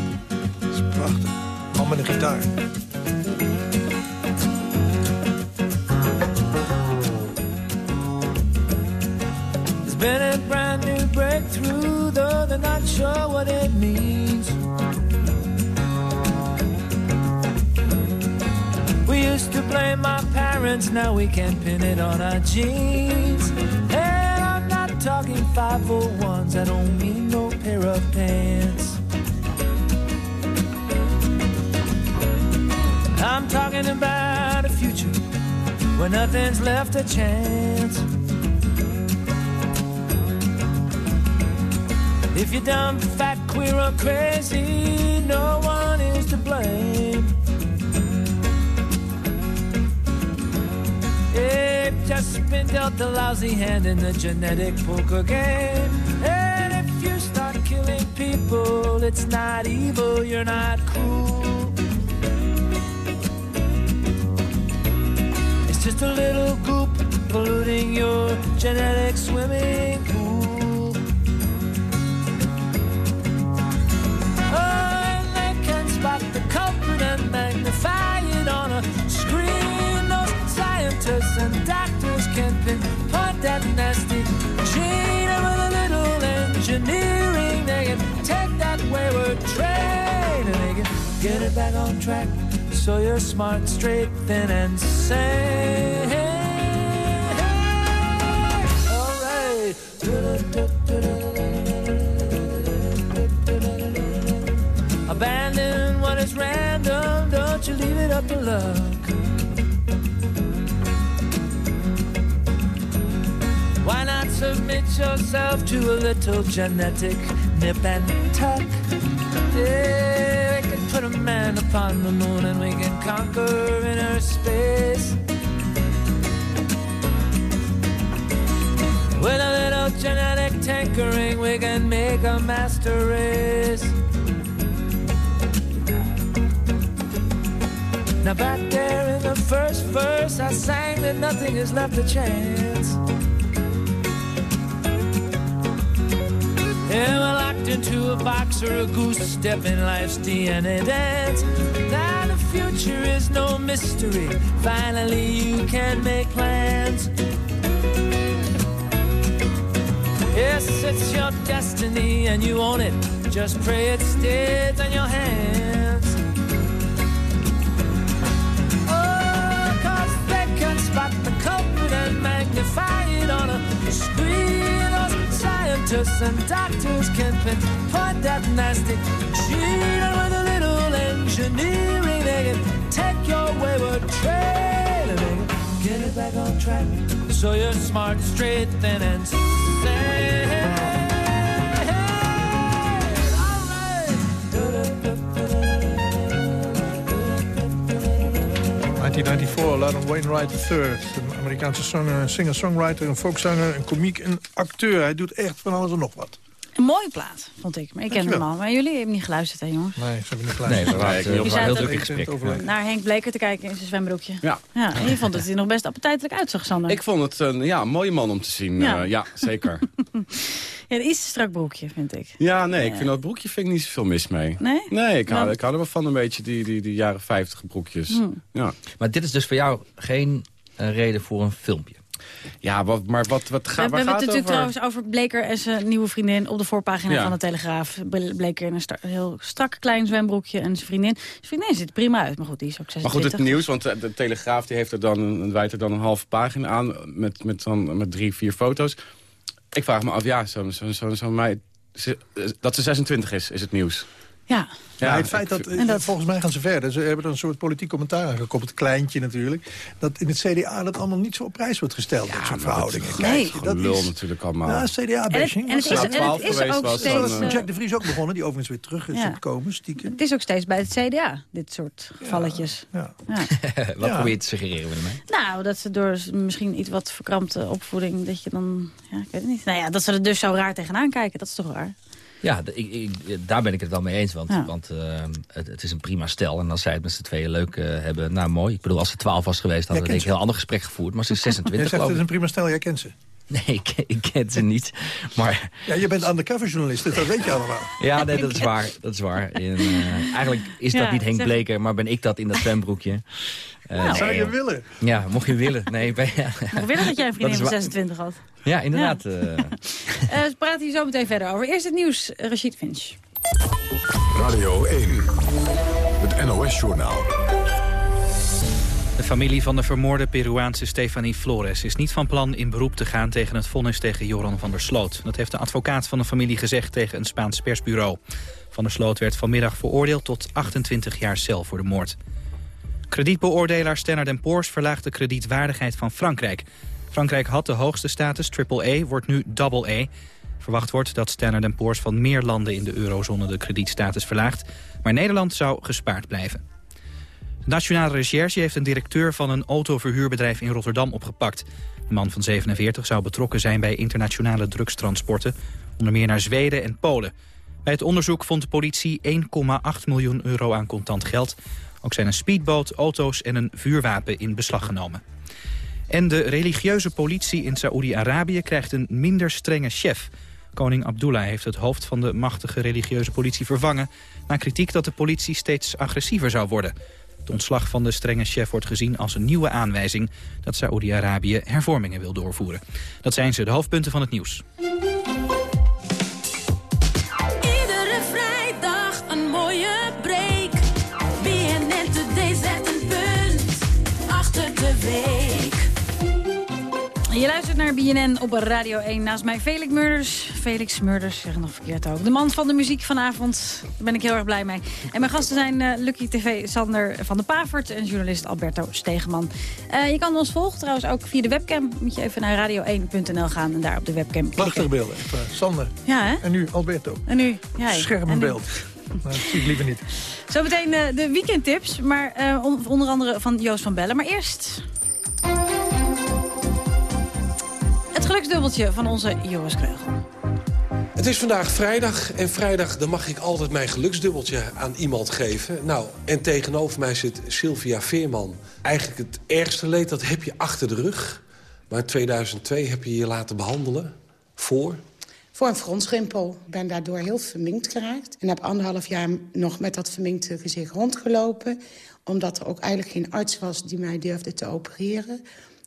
Dat is prachtig. Man met een gitaar. Been a brand new breakthrough, though they're not sure what it means. We used to blame our parents, now we can pin it on our genes. And I'm not talking 501s, I don't mean no pair of pants. I'm talking about a future where nothing's left a chance. If you're dumb, fat, queer, or crazy, no one is to blame. They've just been dealt a lousy hand in the genetic poker game. And if you start killing people, it's not evil, you're not cool. It's just a little goop polluting your genetic swimming and doctors can't pinpoint that nasty gene. And with a little engineering, they can take that wayward train and they can get it back on track. So you're smart, straight, thin, and sane. Alright. Abandon what is random, don't you leave it up to luck. Yourself to a little genetic nip and tuck? Yeah, we can put a man upon the moon and we can conquer inner space. With a little genetic tinkering, we can make a master race. Now back there in the first verse, I sang that nothing is left to chance. Yeah, we're locked into a box or a goose step in life's DNA dance. Now the future is no mystery. Finally, you can make plans. Yes, it's your destiny and you own it. Just pray it stays in your hands. Oh, cause they can spot the culprit and magnify it on a screen. Scientists and doctors can pinpoint that nasty gene. And with a little engineering, they can take your wayward train and they can get it back on track. So you're smart, straight, thin, and sane. 1994, Loudon Wainwright III. Een Amerikaanse singer-songwriter, een folkzanger, een komiek, een acteur. Hij doet echt van alles en nog wat. Een mooie plaat, vond ik. Maar ik ken hem al. Maar jullie hebben niet geluisterd, hè, jongens? Nee, ze hebben niet Nee, geluisterd. we waren, ik- ik we waren heel ook druk in gesprek. Naar Henk Bleker te kijken in zijn zwembroekje. Ja. Ja, en je vond dat hij er nog best appetijtelijk uitzag, Sander. Ik vond het een ja, een mooie man om te zien. Ja. Ja, ja zeker. <laughs> Ja, een iets te strak broekje, vind ik. ja, nee, ik vind dat broekje vind ik niet zoveel mis mee. Nee? Nee, ik hou, Nou. ik hou er wel van een beetje die, die, die jaren 50 broekjes. Hmm. Ja, Maar dit is dus voor jou geen eh, reden voor een filmpje. ja wat, maar wat, wat We, ga, we waar hebben gaat het het natuurlijk over? trouwens over Bleker en zijn nieuwe vriendin op de voorpagina Ja. van de Telegraaf. Ble- Bleker in een sta- heel strak klein zwembroekje en zijn vriendin. Zijn vriendin ziet er prima uit, maar goed, die is ook Maar 26. goed, het nieuws, want de, Telegraaf die heeft er dan een, wijt er dan een halve pagina aan met, met, dan, met drie, vier foto's. Ik vraag me af, ja, zo'n zo, zo, zo meid, ze- dat ze 26 is, is het nieuws. Ja. Ja, het feit dat, eh, En dat- volgens mij gaan ze verder. Ze hebben er een soort politiek commentaar aan gekoppeld, kleintje natuurlijk. Dat in het CDA dat allemaal niet zo op prijs wordt gesteld, dat soort verhoudingen. Nee. Kijk, dat Lul is natuurlijk allemaal. ja, CDA-bashing. En het- en het is- en het is ook Dat steeds, is eh, Jack de Vries ook begonnen, die overigens weer terug is Ja. gekomen, stiekem. Het is ook steeds bij het CDA, dit soort gevalletjes. Ja. Ja. <laughs> Wat Ja. probeer je te suggereren met mij? Nou, dat ze door misschien iets wat verkrampte opvoeding... dat je dan, ja, ik weet het niet. Nou ja, dat ze er dus zo raar tegenaan kijken, dat is toch raar? Ja, ik, ik, daar ben ik het wel mee eens. Want, Ja. want eh, het, het is een prima stel. En als zij het met z'n tweeën leuk eh, hebben, nou mooi. Ik bedoel, als ze 12 was geweest, hadden we denk ik een heel ander gesprek gevoerd. Maar ze is <laughs> Jij 26 zegt het is een prima stel, jij kent ze. <laughs> Nee, ik, ik ken ze niet. Maar Ja, je bent undercover journalist, dus dat weet je allemaal. <laughs> ja, nee, dat is waar. Dat is waar. En, eh, eigenlijk is dat Ja, niet Henk zeg- Bleker, maar ben ik dat in dat zwembroekje. Eh, Nou. Zou je joh. willen? Ja, mocht je willen. Nee, ben, ja. Nog willen dat jij een vriendin van wa- 26 had. ja, inderdaad. eh, <laughs> Eh, we praten hier zo meteen verder over. Eerst het nieuws, eh, Rashid Finch. Radio 1. Het NOS-journaal. De familie van de vermoorde Peruaanse Stefanie Flores is niet van plan in beroep te gaan tegen het vonnis tegen Joran van der Sloot. Dat heeft de advocaat van de familie gezegd tegen een Spaans persbureau. Van der Sloot werd vanmiddag veroordeeld tot 28 jaar cel voor de moord. Kredietbeoordelaar Standard Poor's verlaagt de kredietwaardigheid van Frankrijk. Frankrijk had de hoogste status, AAA, wordt nu AA. Verwacht wordt dat Standard Poor's van meer landen in de eurozone de kredietstatus verlaagt. Maar Nederland zou gespaard blijven. De Nationale Recherche heeft een directeur van een autoverhuurbedrijf in Rotterdam opgepakt. De man van 47 zou betrokken zijn bij internationale drugstransporten, onder meer naar Zweden en Polen. Bij het onderzoek vond de politie 1,8 miljoen euro aan contant geld. Ook zijn een speedboot, auto's en een vuurwapen in beslag genomen. En de religieuze politie in Saoedi-Arabië krijgt een minder strenge chef. Koning Abdullah heeft het hoofd van de machtige religieuze politie vervangen... na kritiek dat de politie steeds agressiever zou worden. Het ontslag van de strenge chef wordt gezien als een nieuwe aanwijzing... dat Saoedi-Arabië hervormingen wil doorvoeren. Dat zijn ze, de hoofdpunten van het nieuws. Je luistert naar BNN op Radio 1. Naast mij Felix Murders. Felix Murders, zeg nog verkeerd ook. De man van de muziek vanavond. Daar ben ik heel erg blij mee. En mijn gasten zijn eh, Lucky TV Sander van de Pavert... en journalist Alberto Stegeman. Eh, je kan ons volgen trouwens ook via de webcam. Moet je even naar radio1.nl gaan en daar op de webcam. Prachtige beelden. Even, Sander. Ja, hè? En nu Alberto. En nu? Jij. Scherm En en nu? beeld. Maar dat zie ik liever niet. Zometeen eh, de weekendtips, maar on- onder andere van Joost van Bellen. Maar eerst... Het geluksdubbeltje van onze Joris Kreugel. Het is vandaag vrijdag en vrijdag dan mag ik altijd mijn geluksdubbeltje aan iemand geven. Nou, en tegenover mij zit Sylvia Veerman. Eigenlijk het ergste leed, dat heb je achter de rug. Maar in 2002 heb je je laten behandelen voor... Voor een frontschimpel. Ik ben daardoor heel verminkt geraakt. En heb anderhalf jaar nog met dat verminkte gezicht rondgelopen. Omdat er ook eigenlijk geen arts was die mij durfde te opereren.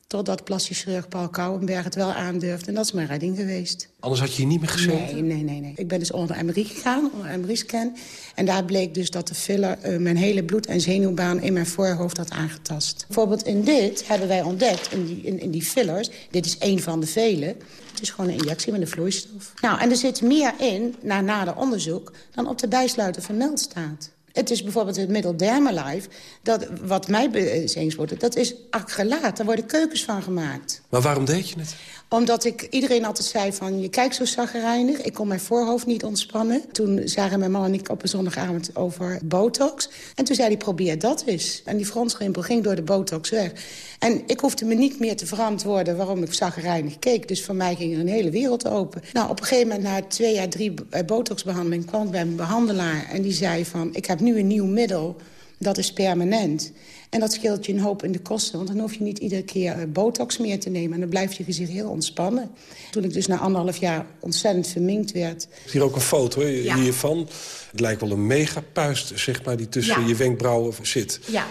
Totdat plastisch chirurg Paul Kouwenberg het wel aandurfde. En dat is mijn redding geweest. Anders had je hier niet meer gezeten? Nee, nee, nee, nee. Ik ben dus onder de MRI gegaan, onder de MRI-scan. En daar bleek dus dat de filler eh, mijn hele bloed- en zenuwbaan in mijn voorhoofd had aangetast. Bijvoorbeeld in dit hebben wij ontdekt, in die, in, in die fillers... dit is één van de vele, het is gewoon een injectie met een vloeistof. Nou, en er zit meer in, na nader onderzoek... dan op de bijsluiter vermeld staat. Het is bijvoorbeeld het middel Dermalife, dat, wat mij bezeens wordt... dat is acrylaat, daar worden keukens van gemaakt. Maar waarom deed je het? Omdat ik iedereen altijd zei van, je kijkt zo zagrijnig. Ik kon mijn voorhoofd niet ontspannen. Toen zagen mijn man en ik op een zondagavond over botox. En toen zei hij, probeer dat eens. En die frontschimpel ging door de botox weg. En ik hoefde me niet meer te verantwoorden waarom ik zagrijnig keek. Dus voor mij ging er een hele wereld open. Nou, op een gegeven moment, na twee jaar drie eh, botoxbehandeling... kwam ik bij mijn behandelaar en die zei van... ik heb nu een nieuw middel, dat is permanent. En dat scheelt je een hoop in de kosten. Want dan hoef je niet iedere keer eh, botox meer te nemen. En dan blijft je gezicht heel ontspannen. Toen ik dus na anderhalf jaar ontzettend verminkt werd... Hier ook een foto hè, Ja. hiervan. Het lijkt wel een megapuist, zeg maar, die tussen Ja. je wenkbrauwen zit. Ja.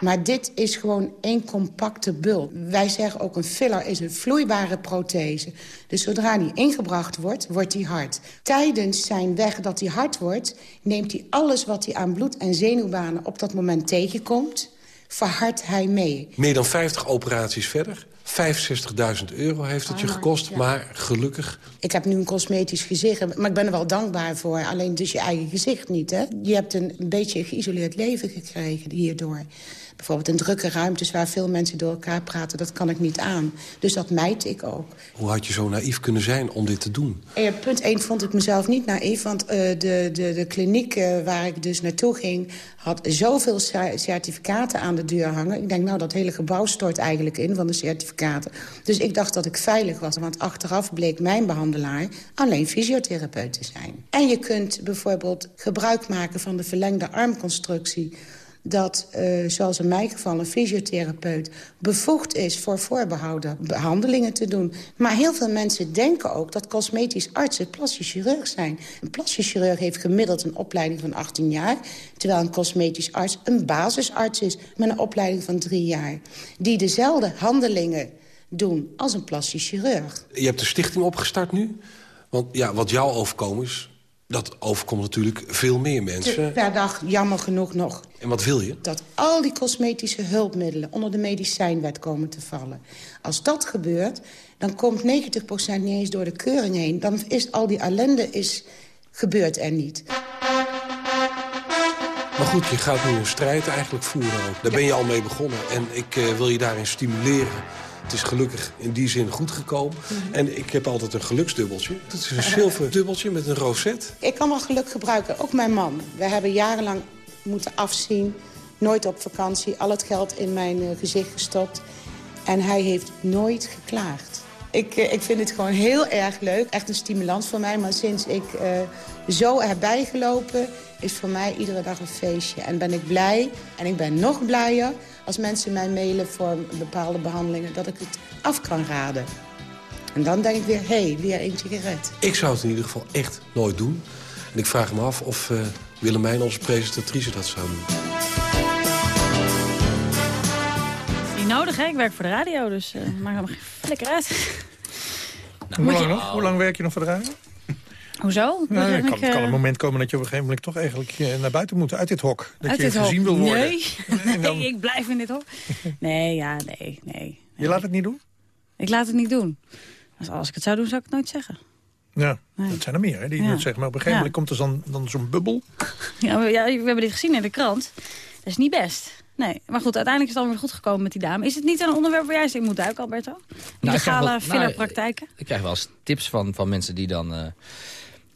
Maar dit is gewoon één compacte bul. Wij zeggen ook een filler is een vloeibare prothese. Dus zodra die ingebracht wordt, wordt die hard. Tijdens zijn weg dat die hard wordt... neemt hij alles wat hij aan bloed- en zenuwbanen op dat moment tegenkomt... verhardt hij mee. Meer dan 50 operaties verder. 65.000 euro heeft het je Ah, gekost, maar gelukkig... Ik heb nu een cosmetisch gezicht, maar ik ben er wel dankbaar voor. Alleen dus je eigen gezicht niet, hè? Je hebt een, een beetje een geïsoleerd leven gekregen hierdoor. Bijvoorbeeld in drukke ruimtes waar veel mensen door elkaar praten... dat kan ik niet aan. Dus dat mijd ik ook. Hoe had je zo naïef kunnen zijn om dit te doen? Eh, punt 1 vond ik mezelf niet naïef, want eh, de, de, de kliniek eh, waar ik dus naartoe ging... had zoveel cer- certificaten aan de deur hangen. Ik denk, nou, dat hele gebouw stort eigenlijk in van de certificaten. Dus ik dacht dat ik veilig was, want achteraf bleek mijn behandelaar... alleen fysiotherapeut te zijn. En je kunt bijvoorbeeld gebruik maken van de verlengde armconstructie dat, eh, zoals in mijn geval, een fysiotherapeut bevoegd is voor voorbehouden behandelingen te doen. Maar heel veel mensen denken ook dat cosmetisch artsen plastisch chirurg zijn. Een plastisch chirurg heeft gemiddeld een opleiding van 18 jaar... terwijl een cosmetisch arts een basisarts is met een opleiding van drie jaar. Die dezelfde handelingen doen als een plastisch chirurg. Je hebt de stichting opgestart nu. Want ja, wat jou overkomen is, dat overkomt natuurlijk veel meer mensen. Per dag, jammer genoeg nog. En wat wil je? dat al die cosmetische hulpmiddelen onder de medicijnwet komen te vallen. Als dat gebeurt, dan komt 90% niet eens door de keuring heen. Dan is al die ellende is, gebeurt er niet. Maar goed, je gaat nu een strijd eigenlijk voeren ook. Daar ben je al mee begonnen. En ik eh, wil je daarin stimuleren. Het is gelukkig in die zin goed gekomen. En ik heb altijd een geluksdubbeltje. Dat is een zilveren dubbeltje met een roset. Ik kan wel geluk gebruiken, ook mijn man. We hebben jarenlang moeten afzien, nooit op vakantie... al het geld in mijn eh, gezicht gestopt. En hij heeft nooit geklaagd. Ik, eh, ik vind het gewoon heel erg leuk, echt een stimulans voor mij. Maar sinds ik eh, zo erbij gelopen, is voor mij iedere dag een feestje. En ben ik blij, en ik ben nog blijer... als mensen mij mailen voor bepaalde behandelingen... dat ik het af kan raden. En dan denk ik weer, hé, hey, weer eentje gered. Ik zou het in ieder geval echt nooit doen. En ik vraag me af of eh, Willemijn, onze presentatrice, dat zou doen. Niet nodig, hè? Ik werk voor de radio, dus eh maakt helemaal geen flikker uit. Hoe moet lang je- nog? Hoe lang werk je nog voor de radio? Hoezo? Nou, kan, ik, eh, kan een moment komen dat je op een gegeven moment toch eigenlijk eh, naar buiten moet. Uit dit hok. Dat uit je gezien wil worden. Nee, nee <laughs> ik blijf in dit hok. Nee, ja, nee, nee. Je laat het niet doen? Ik laat het niet doen. Als, als ik het zou doen, zou ik het nooit zeggen. Ja, dat zijn er meer hè, die Ja. zeggen. Maar op een gegeven Ja. moment komt er dan, dan zo'n bubbel. <laughs> Ja, we, ja, we hebben dit gezien in de krant. Dat is niet best. Nee, maar goed, uiteindelijk is het allemaal weer goed gekomen met die dame. Is het niet een onderwerp waar jij eens in moet duiken, Alberto? Nou, Illegale wel- nou, fillerpraktijken? Ik krijg wel eens tips van, van mensen die dan eh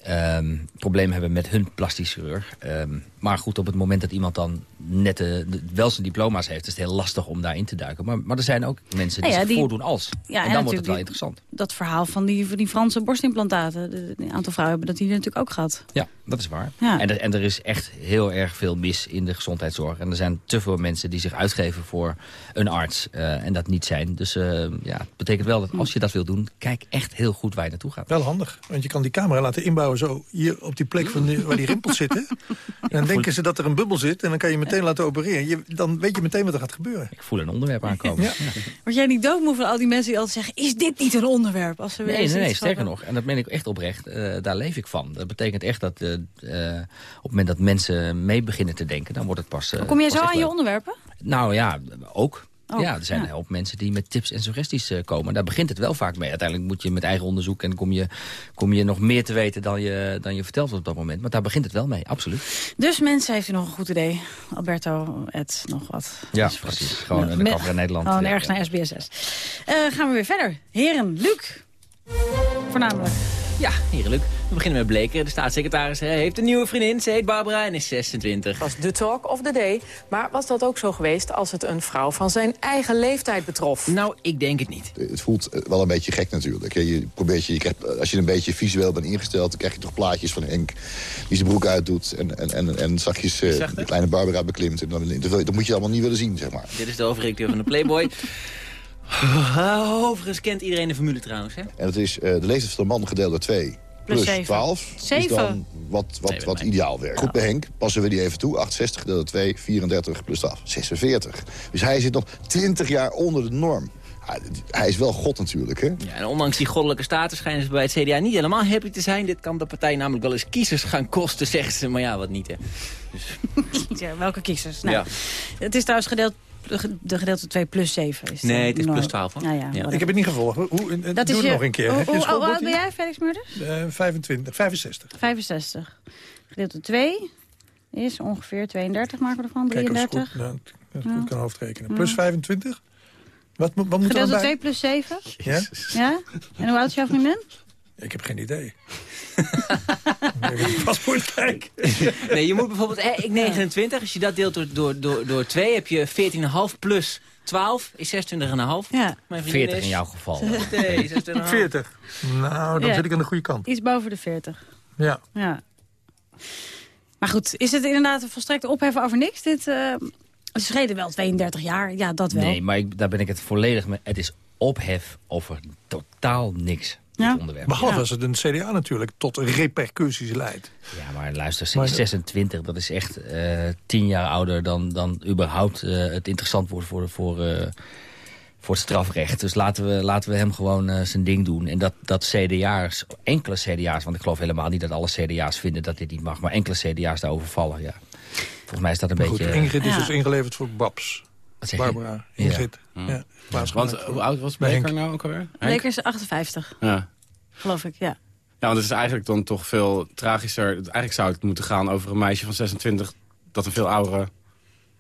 ehm, problemen hebben met hun plastisch chirurg. Ehm, maar goed, op het moment dat iemand dan net eh, de- wel zijn diploma's heeft... is het heel lastig om daarin te duiken. Maar, maar er zijn ook mensen die Nou ja, zich die- voordoen als. Ja, en dan wordt het wel interessant. die- Dat verhaal van die, van die Franse borstimplantaten. Een aantal vrouwen hebben dat hier natuurlijk ook gehad. Ja, dat is waar. Ja. En, er, en er is echt heel erg veel mis in de gezondheidszorg. En er zijn te veel mensen die zich uitgeven voor een arts eh, en dat niet zijn. Dus eh, ja, het betekent wel dat als je dat wil doen... kijk echt heel goed waar je naartoe gaat. Wel handig, want je kan die camera laten inbouwen zo hier op die plek van die- waar die rimpels zitten. <laughs> En dan denken ze dat er een bubbel zit en dan kan je meteen laten opereren. Je, dan weet je meteen wat er gaat gebeuren. Ik voel een onderwerp aankomen. Ja. Word jij niet doodmoe van al die mensen die altijd zeggen... is dit niet een onderwerp? Als ze weer Nee, eens nee, nee, sterker nog. En dat meen ik echt oprecht. eh, daar leef ik van. Dat betekent echt dat eh, eh, op het moment dat mensen mee beginnen te denken... dan wordt het pas... eh, Kom jij zo aan je onderwerpen? Nou ja, ook. Ook, ja, er zijn ja. een hoop mensen die met tips en suggesties eh, komen. Daar begint het wel vaak mee. Uiteindelijk moet je met eigen onderzoek... en kom je, kom je nog meer te weten dan je, dan je vertelt op dat moment. Maar daar begint het wel mee, absoluut. Dus mensen, heeft u nog een goed idee? Alberto, Ed, nog wat. Ja, precies. Gewoon een Met- kapper in Nederland. Gewoon Ja, ergens ja. naar SBSS. Eh, gaan we weer verder. Heren, Luc. Voornamelijk. Ja, hier Luc. We beginnen met Bleker. De staatssecretaris hè, heeft een nieuwe vriendin. Ze heet Barbara en is 26. was de talk of the day. Maar was dat ook zo geweest als het een vrouw van zijn eigen leeftijd betrof? Nou, ik denk het niet. Het voelt eh, wel een beetje gek natuurlijk. Je probeert je, je krijgt, als je een beetje visueel bent ingesteld... dan krijg je toch plaatjes van Henk die zijn broek uitdoet... en, en, en, en zachtjes eh, de kleine Barbara beklimt. En dan, dat, wil je- dat moet je allemaal niet willen zien, zeg maar. Dit is de overredacteur van de Playboy. <laughs> <laughs> Overigens kent iedereen de formule trouwens, hè? En het is eh, de leeftijd van de man gedeeld door 2 Plus plus, zeven. 12 is Zeven. dan wat, wat, wat ideaal werkt. Goed bij Henk, passen we die even toe. 68 gedeeld door 2, 34 plus 12, 46. Dus hij zit nog 20 jaar onder de norm. Hij, is wel god natuurlijk, hè? Ja, en ondanks die goddelijke status schijnen ze bij het CDA niet helemaal happy te zijn. Dit kan de partij namelijk wel eens kiezers gaan kosten, <laughs> zeggen ze. Maar ja, wat niet, hè. Ja, welke kiezers? Nou, Ja. Het is trouwens gedeeld, de gedeelte 2 plus 7. Is Nee, het is norm. plus 12, hoor. Nou ja. Ik heb het niet gevolgd. Hoe, hoe, Dat doe is het je- nog een keer. Hoe, hoe, hoe oud ben jij, Felix Murders? Eh, 25, 65. 65. Gedeelte 2 is ongeveer 32, maken we ervan, Kijk, als ik 33. goed, nou, goed kan hoofdrekenen. Plus 25? Wat, wat moet Gedeelte bij? 2 plus 7. Ja? Ja? En hoe oud is jouw vriendin? Ik heb geen idee. <laughs> Even paspoort kijken. Nee, je moet bijvoorbeeld, hè, ik 29, als je dat deelt door, door, door, door 2, heb je 14,5 plus 12 is 26,5. Ja. Mijn vriendin 40 in is- jouw geval. <laughs> Nee, 26,5. 40. Nou, dan Ja. zit ik aan de goede kant. Iets boven de 40. Ja. Ja. Maar goed, is het inderdaad een volstrekte opheffen over niks? Dit, eh ze reden wel 32 jaar, ja, dat wel. Nee, maar ik, daar ben ik het volledig mee. Het is ophef over totaal niks. Ja. Dit onderwerp. Behalve als het een CDA natuurlijk tot repercussies leidt. Ja, maar luister, Maar- 26, dat is echt eh tien jaar ouder dan, dan überhaupt eh, het interessant wordt voor, voor, eh, voor het strafrecht. Dus laten we, laten we hem gewoon zijn ding doen. En dat, dat CDA's, enkele CDA's, want ik geloof helemaal niet dat alle CDA's vinden dat dit niet mag, maar enkele CDA's daarover vallen, ja. Volgens mij is dat een Maar goed, beetje... Ingrid is Ja. dus ingeleverd voor Babs. Wat zeg je? Barbara, Ja. Ingrid. Ja. Ja. Want hoe oud was Bleker nou ook alweer? Bleker is 58, Ja. geloof ik, ja. Ja, want het is eigenlijk dan toch veel tragischer. Eigenlijk zou het moeten gaan over een meisje van 26... dat een veel oudere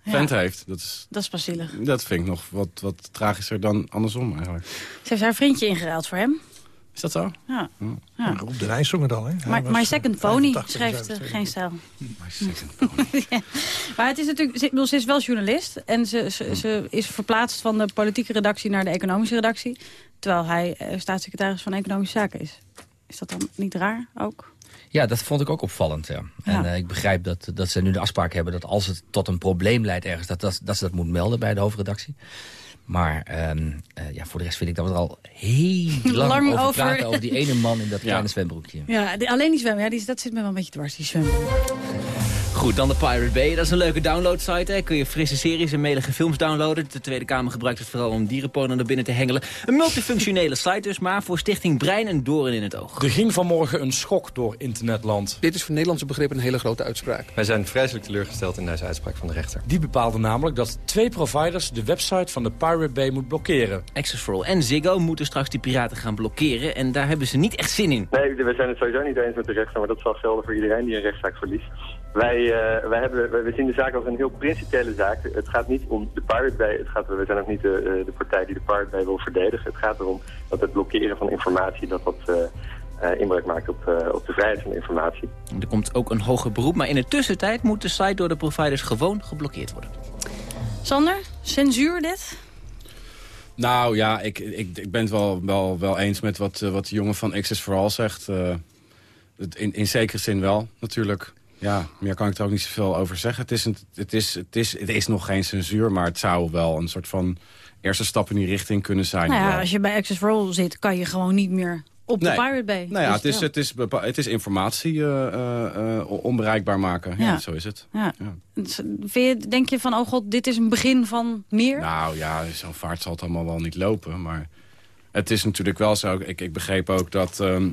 Ja. vent heeft. Dat is, Dat is pas zielig. dat vind ik nog wat, wat tragischer dan andersom eigenlijk. Ze heeft haar vriendje ingeruild voor hem. Is dat zo? Ja. ja. Rob de Nijs zong het al, hè? Hij My, was, my eh, Second Pony 85 schrijft eh, geen stijl. Ja. Maar het is natuurlijk, ze, ik bedoel, ze is wel journalist. En ze, ze, ze is verplaatst van de politieke redactie naar de economische redactie. Terwijl hij eh, staatssecretaris van Economische Zaken is. Is dat dan niet raar ook? Ja, dat vond ik ook opvallend. Ja. En Ja. eh, ik begrijp dat, dat ze nu de afspraak hebben... dat als het tot een probleem leidt ergens... dat, dat, dat ze dat moet melden bij de hoofdredactie. Maar ehm, eh, ja, voor de rest vind ik dat we er al heel <laughs> lang, Lang over, over. praten... over die ene man in dat <laughs> kleine zwembroekje. Ja, die- alleen die zwemmen. Ja, die, dat zit me wel een beetje dwars, die zwembroek. Goed, dan de Pirate Bay. Dat is een leuke downloadsite. Hè. Kun je frisse series en melige films downloaden. De Tweede Kamer gebruikt het vooral om dierenporno naar binnen te hengelen. Een multifunctionele site dus, maar voor Stichting Brein een doorn in het oog. Er ging vanmorgen een schok door internetland. Dit is voor Nederlandse begrippen een hele grote uitspraak. Wij zijn vreselijk teleurgesteld in deze uitspraak van de rechter. Die bepaalde namelijk dat twee providers de website van de Pirate Bay moet blokkeren. Access for All en Ziggo moeten straks die piraten gaan blokkeren. En daar hebben ze niet echt zin in. Nee, we zijn het sowieso niet eens met de rechter, maar dat zal gelden voor iedereen die een rechtszaak verliest. Wij, eh, wij, hebben, wij, we zien de zaak als een heel principiële zaak. Het gaat niet om de Pirate Bay. Het gaat, we zijn ook niet de, eh, de partij die de Pirate Bay wil verdedigen. Het gaat erom dat het blokkeren van informatie dat dat eh, eh, inbreuk maakt op, eh, op de vrijheid van informatie. Er komt ook een hoger beroep, maar in de tussentijd moet de site door de providers gewoon geblokkeerd worden. Sander, censuur dit? Nou ja, ik, ik, ik ben het wel, wel, wel eens met wat, eh, wat de jongen van Access for All zegt. Eh, in, in zekere zin wel, natuurlijk. Ja, meer kan ik er ook niet zoveel over zeggen. Het is, een, het, is, het, is, het is nog geen censuur, maar het zou wel een soort van eerste stap in die richting kunnen zijn. Nou ja, als je bij Access for All zit, kan je gewoon niet meer op de Nee. Pirate Bay. Nou ja, Dus het is, ja. het is, het is informatie eh, eh, eh, onbereikbaar maken. Ja, Ja. zo is het. Ja. Vind je, denk je van, oh god, dit is een begin van meer? Nou ja, zo'n vaart zal het allemaal wel niet lopen. Maar het is natuurlijk wel zo. Ik, ik begreep ook dat ehm,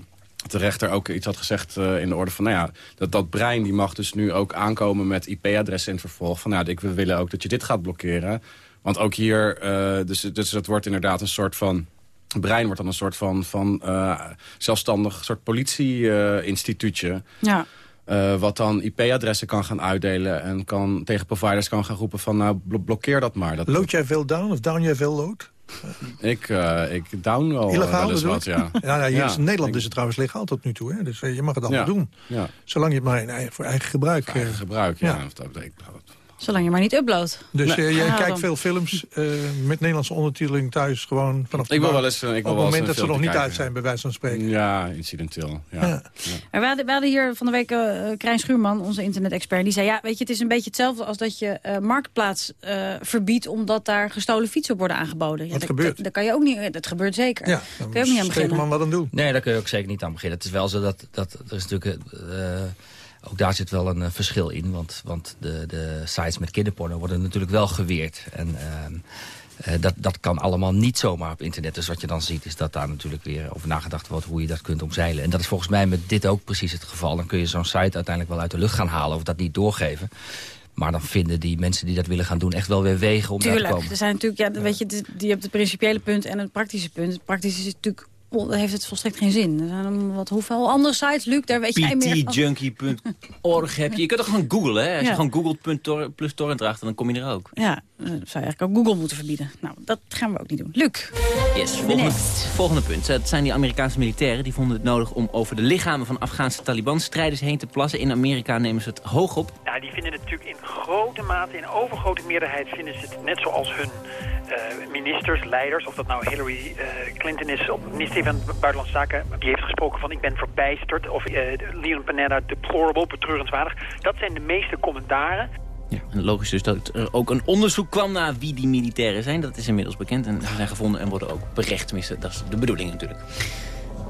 de rechter ook iets had gezegd eh, in de orde van... nou ja, dat, dat brein die mag dus nu ook aankomen met IP-adressen in het vervolg. Van nou, ik, we willen ook dat je dit gaat blokkeren. Want ook hier, eh, dus, dus het wordt inderdaad een soort van... brein wordt dan een soort van, van eh, zelfstandig soort politie-instituutje... Ja. Eh, wat dan IP-adressen kan gaan uitdelen en kan, tegen providers kan gaan roepen van nou blo- blokkeer dat maar. Dat, Load jij veel down of down jij veel load? Ik, eh, ik down wel, eh, Illegaal wel wat, ja. Ja, <laughs> nou, hier Ja. is, in Nederland is het trouwens legaal tot nu toe. Hè? Dus eh, je mag het allemaal Ja. doen. Ja. Zolang je het maar in, voor eigen gebruik... Voor eigen gebruik, ja. ja. Of dat- ik- Zolang je maar niet uploadt. Dus Nee. eh, jij Ja, kijkt dan. veel films eh, met Nederlandse ondertiteling thuis gewoon vanaf de Ik wil wel eens, eh, ik wil Op het moment dat ze nog niet kijken. uit zijn, bij wijze van spreken. Ja, incidenteel. Ja. Ja. Ja. Maar we hadden, we hadden hier van de week eh Krijn Schuurman, onze internet-expert. Die zei, ja, weet je, het is een beetje hetzelfde als dat je eh, Marktplaats eh, verbiedt... omdat daar gestolen fietsen op worden aangeboden. Ja, Dat dat, gebeurt. Dat, dat kan je ook niet, dat gebeurt zeker. Ja, daar kun je ook niet aan beginnen. man wat aan doen. Nee, daar kun je ook zeker niet aan beginnen. Het is wel zo dat, dat er is natuurlijk... ook daar zit wel een eh, verschil in. Want, want de, de sites met kinderporno worden natuurlijk wel geweerd. En ehm, eh, dat, dat kan allemaal niet zomaar op internet. Dus wat je dan ziet is dat daar natuurlijk weer over nagedacht wordt... hoe je dat kunt omzeilen. En dat is volgens mij met dit ook precies het geval. Dan kun je zo'n site uiteindelijk wel uit de lucht gaan halen... of dat niet doorgeven. Maar dan vinden die mensen die dat willen gaan doen... echt wel weer wegen om daar te Tuurlijk, komen. er zijn natuurlijk, ja, weet je, je hebt het principiële punt en het praktische punt. Het praktische is natuurlijk, heeft het volstrekt geen zin. Er zijn wat, hoeveel andere sites, Luc, daar weet jij meer van. ptjunkie.org heb je. Je kunt toch gewoon googlen, hè? Als Ja. je gewoon googelt tor- plus torrent erachter, dan kom je er ook. Ja, eh, zou je eigenlijk ook Google moeten verbieden. Nou, dat gaan we ook niet doen. Luc. Yes, volgende, volgende punt. Het zijn die Amerikaanse militairen die vonden het nodig om over de lichamen van Afghaanse Taliban-strijders heen te plassen. In Amerika nemen ze het hoog op. Ja, die vinden het natuurlijk in grote mate, in overgrote meerderheid vinden ze het net zoals hun ministers, leiders, of dat nou Hillary eh, Clinton is, op het ministerie van Buitenlandse Zaken, die heeft gesproken van ik ben verbijsterd, of eh Leon Panetta, deplorable, betreurenswaardig. Dat zijn de meeste commentaren. En logisch dus dat er ook een onderzoek kwam naar wie die militairen zijn. Dat is inmiddels bekend en ze zijn gevonden en worden ook berecht. Tenminste, dat is de bedoeling natuurlijk.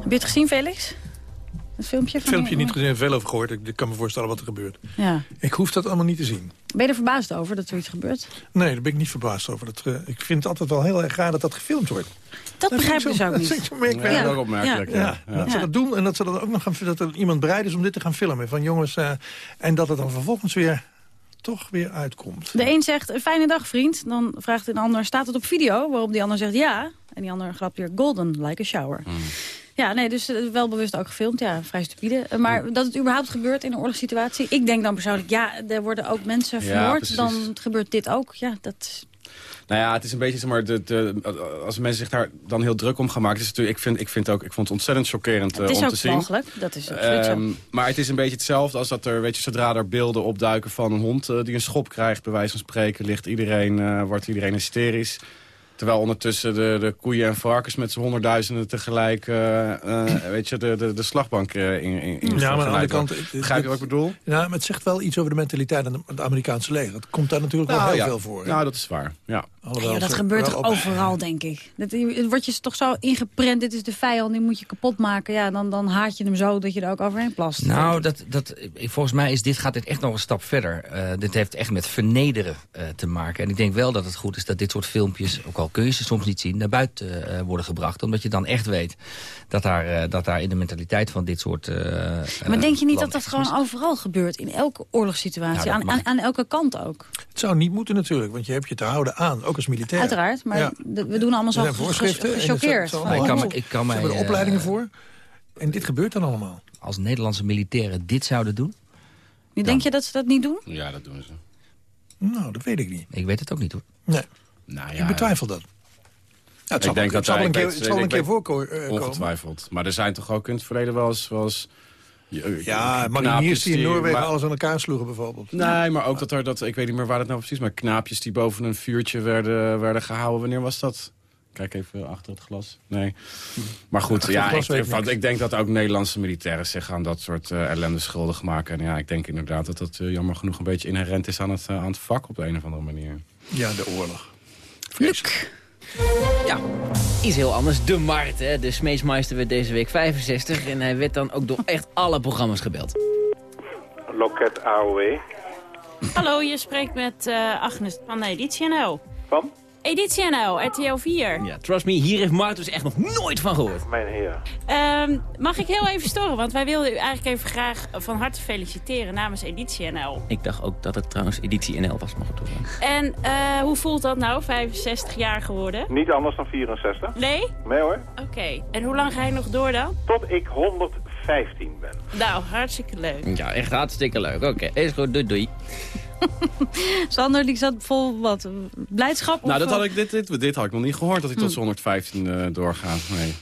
Heb je het gezien, Felix? Het filmpje Het van filmpje die- niet gezien, veel over gehoord. Ik, ik kan me voorstellen wat er gebeurt. Ja. Ik hoef dat allemaal niet te zien. Ben je er verbaasd over dat er iets gebeurt? Nee, daar ben ik niet verbaasd over. Dat, eh, ik vind het altijd wel heel erg raar dat dat gefilmd wordt. Dat begrijp ik zo- dus ook dat niet. vind ik zo merkwaardig. Ja, dat is ook opmerkelijk, ja. Ja, Ja. Dat ze dat doen en dat ze dan ook nog gaan, dat er iemand bereid is om dit te gaan filmen. Van jongens, eh, en dat het dan vervolgens weer toch weer uitkomt. De een zegt, een fijne dag vriend. Dan vraagt een ander, staat het op video? Waarop die ander zegt ja. En die ander grapt weer golden, like a shower. Hmm. Ja, nee, dus eh, wel bewust ook gefilmd. Ja, vrij stupide. Eh, Maar dat het überhaupt gebeurt in een oorlogssituatie... ik denk dan persoonlijk, ja, er worden ook mensen vermoord. dan gebeurt dit ook. Ja, dat is- Nou ja, het is een beetje, zeg maar, de, de, als mensen zich daar dan heel druk om gaan maken... Is het natuurlijk, ik, vind, ik, vind ook, ik vond het ontzettend chockerend eh, het is om ook te zien. mogelijk. Dat is absoluut zo. Ehm, maar het is een beetje hetzelfde als dat er, weet je, zodra er beelden opduiken van een hond eh, die een schop krijgt, bij wijze van spreken, ligt iedereen, eh, wordt iedereen hysterisch. Terwijl ondertussen de, de koeien en varkens met z'n honderdduizenden tegelijk, eh, eh, weet je, de, de, de slagbank eh, in, in, in Ja, maar aan de andere kant... Begrijp je wat ik bedoel? Ja, maar het zegt wel iets over de mentaliteit van het Amerikaanse leger. Het komt daar natuurlijk wel Nou, heel ja. veel voor. hè? Nou, dat is waar. Ja. Alhoewel Ja, dat gebeurt toch op- overal, denk ik. Dat, het wordt je toch zo ingeprent, dit is de vijand, die moet je kapot maken. Ja, dan, dan haat je hem zo dat je er ook overheen plast. Nou, dat, dat, volgens mij is dit, gaat dit echt nog een stap verder. Eh, dit heeft echt met vernederen eh, te maken. En ik denk wel dat het goed is dat dit soort filmpjes... ook al kun je ze soms niet zien, naar buiten eh, worden gebracht. Omdat je dan echt weet dat daar, eh, dat daar in de mentaliteit van dit soort... eh, maar denk je niet dat dat gewoon overal gebeurt? In elke oorlogssituatie, Nou, aan, aan, aan elke kant ook? Het zou niet moeten natuurlijk, want je hebt je te houden aan, ook als militair. Uiteraard, maar Ja. we doen allemaal Er zo gechoqueerd. Ik kan me- ik kan Ze mij, hebben er opleidingen voor. En dit gebeurt dan allemaal. Als Nederlandse militairen dit zouden doen... Nu denk je dat ze dat niet doen? Ja, dat doen ze. Nou, dat weet ik niet. Ik weet het ook niet hoor. Nee, Nou, ik betwijfel dat. Ja, het zal, ik denk het dat zal een keer, het zal een keer voorkomen. Ongetwijfeld. Maar er zijn toch ook in het verleden wel eens... Wel eens Ja, mariniers die in Noorwegen alles aan elkaar sloegen bijvoorbeeld. Nee, maar ook dat er, dat, ik weet niet meer waar het nou precies, maar knaapjes die boven een vuurtje werden, werden gehouden. Wanneer was dat? Kijk even achter het glas. Nee. Maar goed, ja, ik, denk dat ook Nederlandse militairen zich aan dat soort eh, ellende schuldig maken. En ja, ik denk inderdaad dat dat eh, jammer genoeg een beetje inherent is aan het, eh, aan het vak op de een of andere manier. Ja, de oorlog. Ja, iets heel anders. De Mart, hè. De Smeesmeister werd deze week 65. En hij werd dan ook door echt alle programma's gebeld. Loket AOW. Hallo, je spreekt met eh, Agnes van Editie NL. Van? Editie NL, RTL 4. Ja, trust me, hier heeft dus echt nog nooit van gehoord. Mijn heer. Ehm, mag ik heel even storen, want wij wilden u eigenlijk even graag van harte feliciteren namens Editie NL. Ik dacht ook dat het trouwens editie NL was, maar goed. En eh, hoe voelt dat nou, 65 jaar geworden? Niet anders dan 64. Nee? Nee hoor. Oké, en hoe lang ga je nog door dan? Tot ik 115 ben. Nou, hartstikke leuk. Ja, echt hartstikke leuk. Oké, is goed, doei doei. <laughs> Sander, die zat vol wat blijdschap? nou, dat had eh, ik, dit, dit, dit had ik nog niet gehoord, dat hij tot Hm. zijn 115 eh, doorgaat. Nee.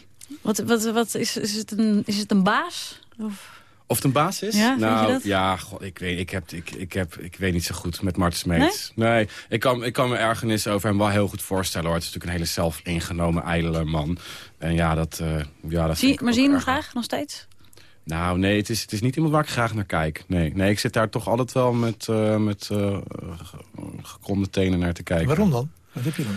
Wat, wat, wat is, is, het een, is het een baas? Of... Of het een baas is? Ja, nou, ja, god, ik, weet, ik, heb, ik, ik, heb, ik weet niet zo goed met Mart Smeets. Nee? ik, kan, ik kan me ergernis over hem wel heel goed voorstellen. Hoor. Het is natuurlijk een hele zelfingenomen, ijdele man. En ja, dat, eh ja, dat Zie, ik maar zie je hem graag nog steeds? Nou, nee, het is, het is niet iemand waar ik graag naar kijk. Nee, nee ik zit daar toch altijd wel met, eh met eh, ge- gekromde tenen naar te kijken. Waarom dan? Wat heb je dan?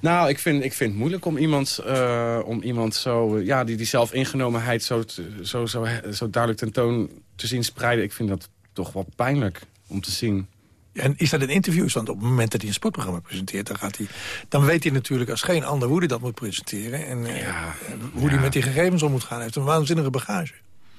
Nou, ik vind, ik vind het moeilijk om iemand, eh, om iemand zo, ja, die, die zelfingenomenheid zo, zo, zo, zo duidelijk tentoon te zien spreiden. Ik vind dat toch wel pijnlijk om te zien. En is dat in interviews? Want op het moment dat hij een sportprogramma presenteert... dan, gaat hij, dan weet hij natuurlijk als geen ander hoe hij dat moet presenteren. En eh, hoe hij met die gegevens om moet gaan. Hij heeft een waanzinnige bagage.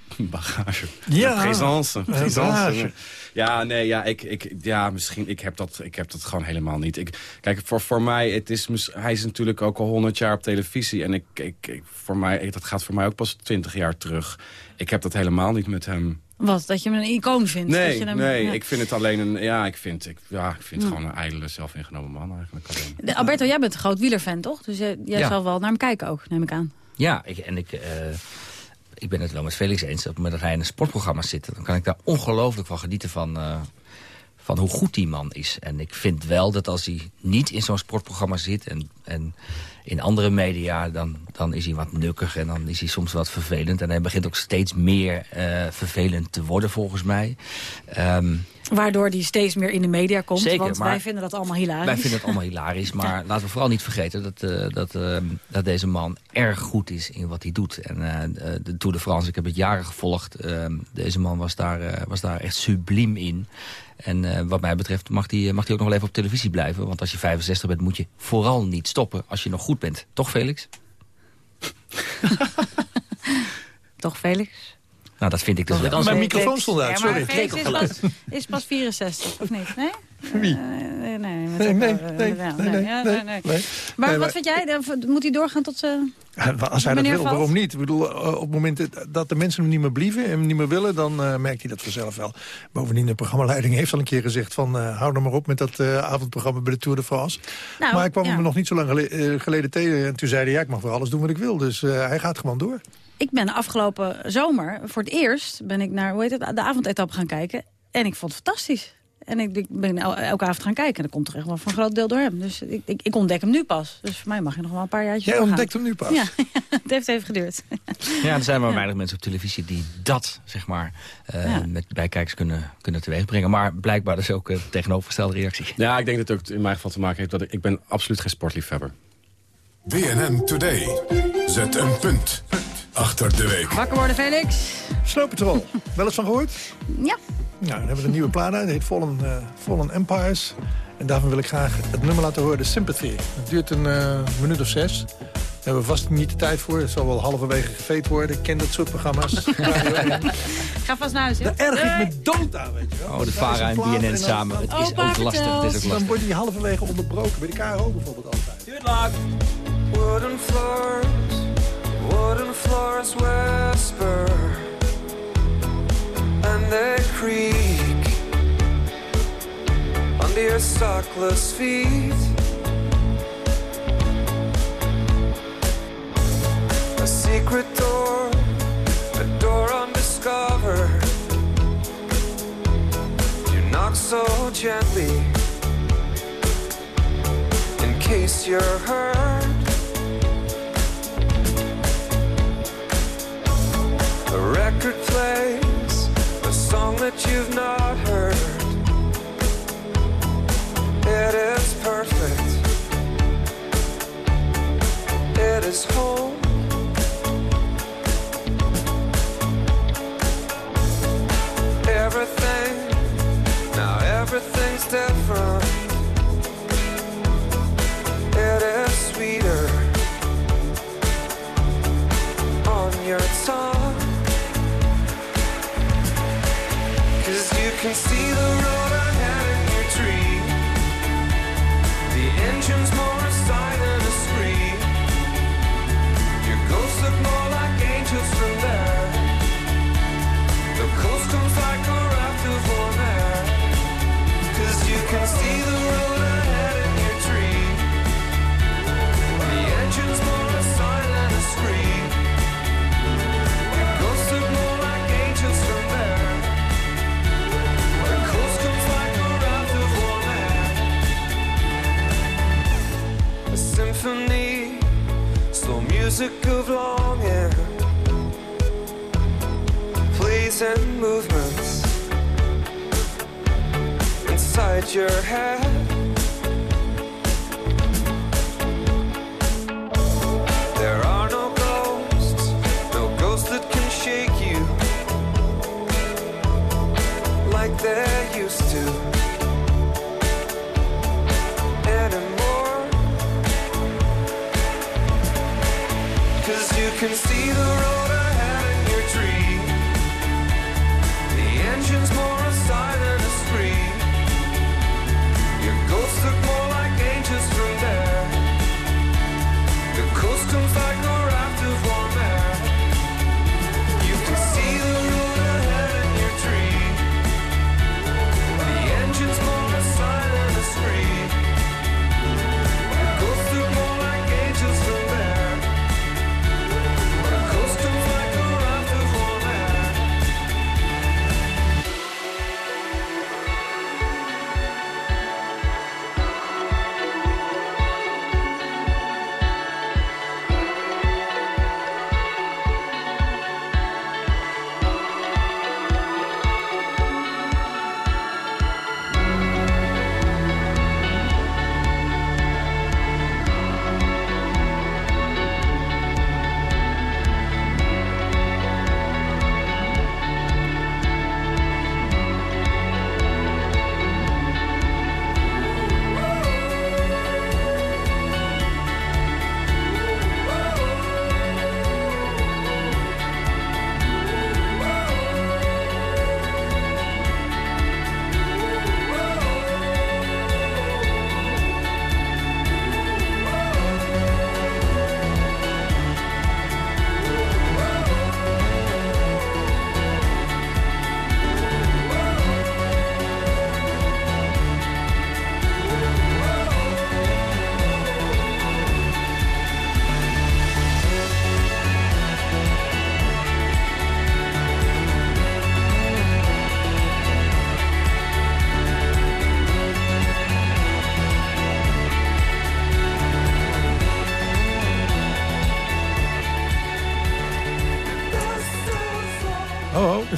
<laughs> Bagage. Ja, Présence. bagage. Ja, nee, ja, ik, ik, ja, misschien, ik heb, dat, ik heb dat gewoon helemaal niet. Ik, kijk, voor, voor mij, het is, hij is natuurlijk ook al honderd jaar op televisie. En ik, ik, ik- voor mij, dat gaat voor mij ook pas twintig jaar terug. Ik heb dat helemaal niet met hem. Wat, dat je hem een icoon vindt? dat Nee, je hem, nee, ja. ik vind het alleen een, ja, ik vind, ik, ja, ik vind Hm. het gewoon een ijdele, zelfingenomen man eigenlijk. alleen. De- Alberto, jij bent een groot wielerfan, toch? Dus jij, jij Ja. zal wel naar hem kijken ook, neem ik aan. Ja, ik, en ik, eh, ik ben het wel met Felix eens. Dat op het moment dat hij in een sportprogramma zit... dan kan ik daar ongelooflijk van genieten van, eh, van hoe goed die man is. En ik vind wel dat als hij niet in zo'n sportprogramma zit... en, en in andere media, dan, dan is hij wat nukkig... en dan is hij soms wat vervelend. En hij begint ook steeds meer eh, vervelend te worden, volgens mij. Ehm, Waardoor die steeds meer in de media komt. Zeker, want maar- wij vinden dat allemaal hilarisch. Wij vinden het allemaal hilarisch, <laughs> maar laten we vooral niet vergeten... dat, eh, dat, eh, dat deze man erg goed is in wat hij doet. En eh, de Tour de France, ik heb het jaren gevolgd. eh, deze man was daar, was daar echt subliem in. En eh, wat mij betreft mag hij mag die ook nog wel even op televisie blijven. Want als je 65 bent, moet je vooral niet stoppen als je nog goed bent. Toch, Felix? <laughs> Toch, Felix? Nou, dat vind ik dus wel. Mijn microfoon stond uit, Ja, sorry. Felix is pas, is pas 64, of niet? Nee? Wie? Eh, nee, nee, Nee, nee, nee, nee, nee, ja, nee, nee, ja, nee, nee, nee. nee. Maar Nee, wat vind jij? Dan Moet hij doorgaan tot Als hij dat wil, waarom niet? Ik bedoel, eh, op het moment dat de mensen hem niet meer blieven... en hem niet meer willen, dan eh, merkt hij dat vanzelf wel. Bovendien, de programmaleiding heeft al een keer gezegd... van eh, hou nou maar op met dat avondprogramma bij de Tour de France. Nou, maar ik kwam ja. hem nog niet zo lang gele- geleden tegen... en toen zei hij, ja, ik mag voor alles doen wat ik wil. Dus hij gaat gewoon door. Ik ben afgelopen zomer, voor het eerst, ben ik naar hoe heet het, de avondetappe gaan kijken. En ik vond het fantastisch. En ik, ik ben el- elke avond gaan kijken. En dat komt er echt wel voor een groot deel door hem. Dus ik, ik, ik ontdek hem nu pas. Dus voor mij mag je nog wel een paar jaartjes Jij ontdekt hem nu pas? <laughs> Ja, het heeft even geduurd. Ja, er zijn maar weinig mensen op televisie die dat, zeg maar, eh, Ja. met bijkijkers kunnen, kunnen teweegbrengen. Maar blijkbaar is ook een tegenovergestelde reactie. Ja, ik denk dat het ook in mijn geval te maken heeft dat ik, ik ben absoluut geen sportliefhebber. BNN Today. Zet een punt achter de week. Wakker worden, Felix. Snow Patrol, wel eens van gehoord? Ja. Nou, dan hebben we een nieuwe plaat uit. Die heet Fallen, eh, Fallen Empires. En daarvan wil ik graag het nummer laten horen, de Sympathy. Het duurt een eh, minuut of zes. Daar hebben we vast niet de tijd voor. Het zal wel halverwege geveed worden. Ik ken dat soort programma's. Radio <laughs> 1. Ga vast naar huis, hè? Daar erg ik me dood aan, weet je wel. Oh, de VARA en BNN samen. Het is ook lastig. Het is ook Dan wordt die halverwege onderbroken. Bij de KRO bijvoorbeeld altijd. Duurt lang. Wooden floors, wooden floors whisper, and they creak under your sockless feet. A secret door, a door undiscovered. You knock so gently, in case you're hurt. You've not heard. It is perfect. It is home. Everything, now everything's different. Can see the road music of longing, pleasing movements inside your head. Can see the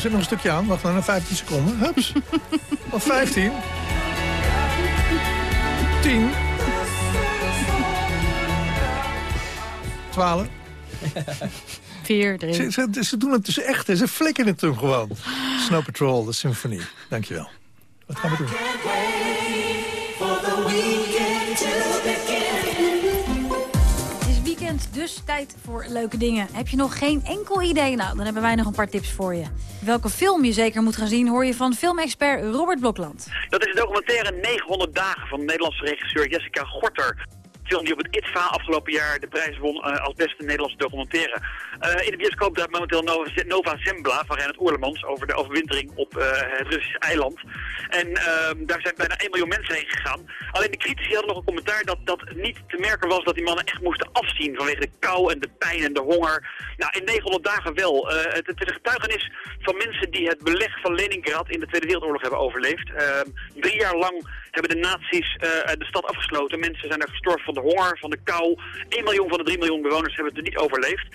zit nog een stukje aan. Wacht, dan 15 seconden. Hups. <laughs> Of 15. 10. 12. 4, 3. Ze, ze, ze doen het dus echt. Ze flikken het toen gewoon. Snow Patrol, de symfonie. Dankjewel. Wat gaan we doen? Tijd voor leuke dingen. Heb je nog geen enkel idee? Nou, dan hebben wij nog een paar tips voor je. Welke film je zeker moet gaan zien, hoor je van filmexpert Robert Blokland. Dat is de documentaire 900 dagen van de Nederlandse regisseur Jessica Gorter. Film die op het ITVA afgelopen jaar de prijs won eh, als beste Nederlandse documentaire. Eh, in de bioscoop draait momenteel Nova, Nova Zembla van Reinhard Oerlemans over de overwintering op eh, het Russische eiland. En ehm, daar zijn bijna 1 miljoen mensen heen gegaan. Alleen de critici hadden nog een commentaar dat, dat niet te merken was dat die mannen echt moesten afzien vanwege de kou en de pijn en de honger. Nou, in 900 dagen wel. Het, het is een getuigenis van mensen die het beleg van Leningrad in de Tweede Wereldoorlog hebben overleefd. Ehm, drie jaar lang hebben de nazi's eh, de stad afgesloten. Mensen zijn er gestorven van de honger, van de kou. 1 miljoen van de 3 miljoen bewoners hebben het er niet overleefd.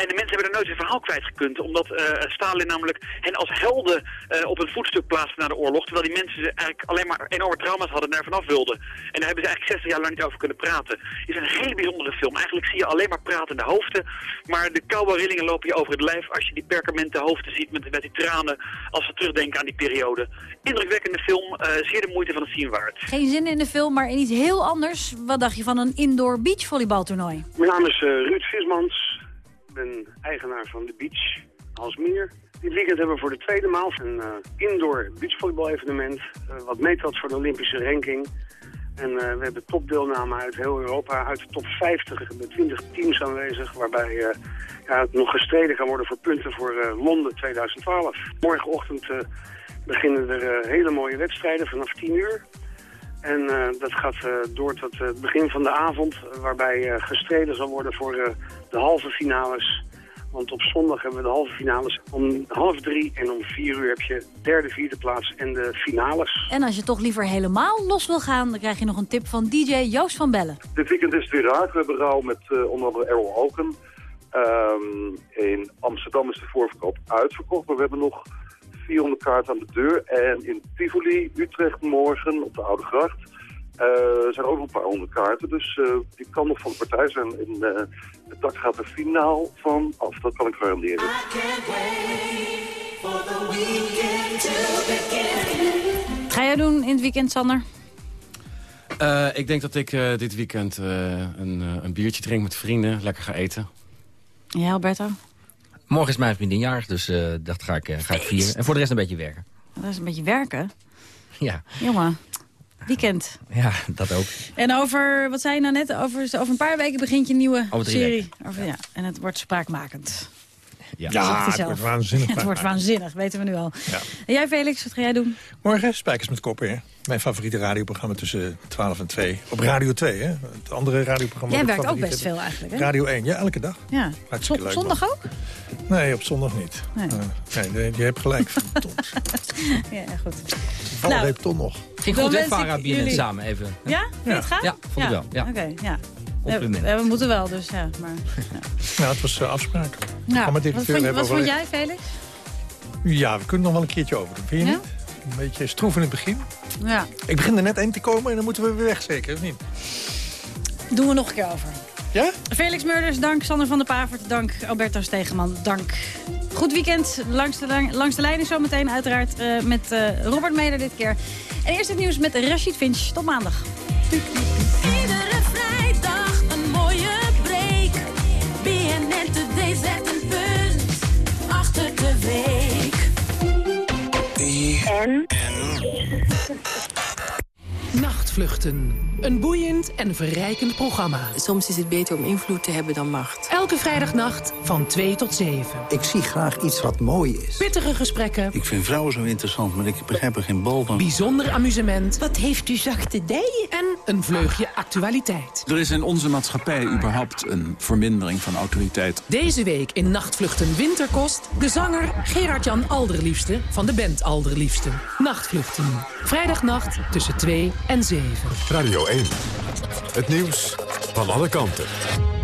En de mensen hebben er nooit een verhaal kwijtgekund, omdat eh, Stalin namelijk hen als helden eh, op een voetstuk plaatste na de oorlog, terwijl die mensen eigenlijk alleen maar enorme trauma's hadden en er vanaf wilden. En daar hebben ze eigenlijk 60 jaar lang niet over kunnen praten. Het is een hele bijzondere film. Eigenlijk zie je alleen maar pratende hoofden, maar de koude rillingen lopen je over het lijf als je die perkamenten hoofden ziet met, met die tranen, als we terugdenken aan die periode. Indrukwekkende film, eh, zeer de moeite van het zien waard. Geen zin in de film, maar in iets heel anders. Wat dacht je van een indoor beachvolleybaltoernooi? Mijn naam is Ruud Vismans. Ben eigenaar van de Beach Alsmeer. Dit weekend hebben we voor de tweede maal een eh, indoor beachvolleybal-evenement. eh, wat meetelt voor de Olympische ranking. En eh, we hebben topdeelname uit heel Europa, uit de top 50 met 20 teams aanwezig. Waarbij ja, het nog gestreden kan worden voor punten voor Londen 2012. Morgenochtend beginnen er hele mooie wedstrijden vanaf 10 uur. En eh, dat gaat eh, door tot eh, het begin van de avond, waarbij eh, gestreden zal worden voor eh, de halve finales. Want op zondag hebben we de halve finales om half drie en om vier uur heb je derde, vierde plaats en de finales. En als je toch liever helemaal los wil gaan, dan krijg je nog een tip van DJ Joost van Bellen. Dit weekend is het weer raar. We hebben rouw met eh, onder andere Errol Hoken. Ehm, in Amsterdam is de voorverkoop uitverkocht, maar we hebben nog 400 kaarten aan de deur. En in Tivoli, Utrecht morgen op de Oude Gracht eh, zijn ook nog een paar honderd kaarten. Dus eh, die kan nog van de partij zijn. En eh, het dak gaat er finaal van af, dat kan ik garanderen. Wat ga jij doen in het weekend, Sander? Eh, ik denk dat ik eh, dit weekend eh, een, eh, een biertje drink met vrienden. Lekker ga eten. Ja, Alberto? Morgen is mijn vriendin jarig, dus eh, dat ga ik, eh, ga ik vieren. En voor de rest een beetje werken. Dat is een beetje werken. Ja, Jongen, weekend. ja dat ook. En over, wat zei je nou net, over, over een paar weken begint je nieuwe Over drie serie. Over, ja. En het wordt spraakmakend. Ja, hij <laughs> het wordt waanzinnig. Het wordt waanzinnig, weten we nu al. Ja. En jij Felix, wat ga jij doen? Morgen Spijkers met Koppen, hè? Mijn favoriete radioprogramma tussen 12 en 2. Op Radio 2, hè? Het andere radioprogramma. Jij werkt ook best heb. veel eigenlijk, hè? Radio 1, ja, elke dag. Ja. Hartstikke leuk, zondag ook? Nee, op zondag niet. Nee. Eh, nee, je hebt gelijk. <laughs> Ja, goed. Valreep toch nog. Ging goed, hè, Farah jullie- samen even. Ja? Vind je het gaan? Ja, vond ik wel. Ja. Oké, ja. We, moeten wel, dus ja. Maar, Ja, het was eh, afspraak. nou, wat vond, wat vond jij, Felix? Ja, we kunnen nog wel een keertje over doen. Vind je Ja? niet? Een beetje stroef in het begin. Ja. Ik begin er net één te komen en dan moeten we weer weg, zeker, of niet? Doen we nog een keer over. Ja? Felix Murders, dank. Sander van der Pavert, dank. Alberto Stegeman, dank. Goed weekend. Langs de, lang- langs de lijn is zometeen uiteraard eh, met eh, Robert Meder dit keer. En eerst het nieuws met Rashid Finch. Tot maandag. Iedere vrijdag een mooie break. BNN Today zet een punt achter de week. En? Nachtvluchten. Een boeiend en verrijkend programma. Soms is het beter om invloed te hebben dan macht. Elke vrijdagnacht van 2 tot 7. Ik zie graag iets wat mooi is. Pittige gesprekken. Ik vind vrouwen zo interessant, maar ik begrijp er geen bal van. Bijzonder amusement. Wat heeft u zachte dijen? En een vleugje actualiteit. Er is in onze maatschappij überhaupt een vermindering van autoriteit. Deze week in Nachtvluchten Winterkost... de zanger Gerard-Jan Alderliefste van de band Alderliefste. Nachtvluchten. Vrijdagnacht tussen 2 en 7. Radio 1. Het nieuws van alle kanten.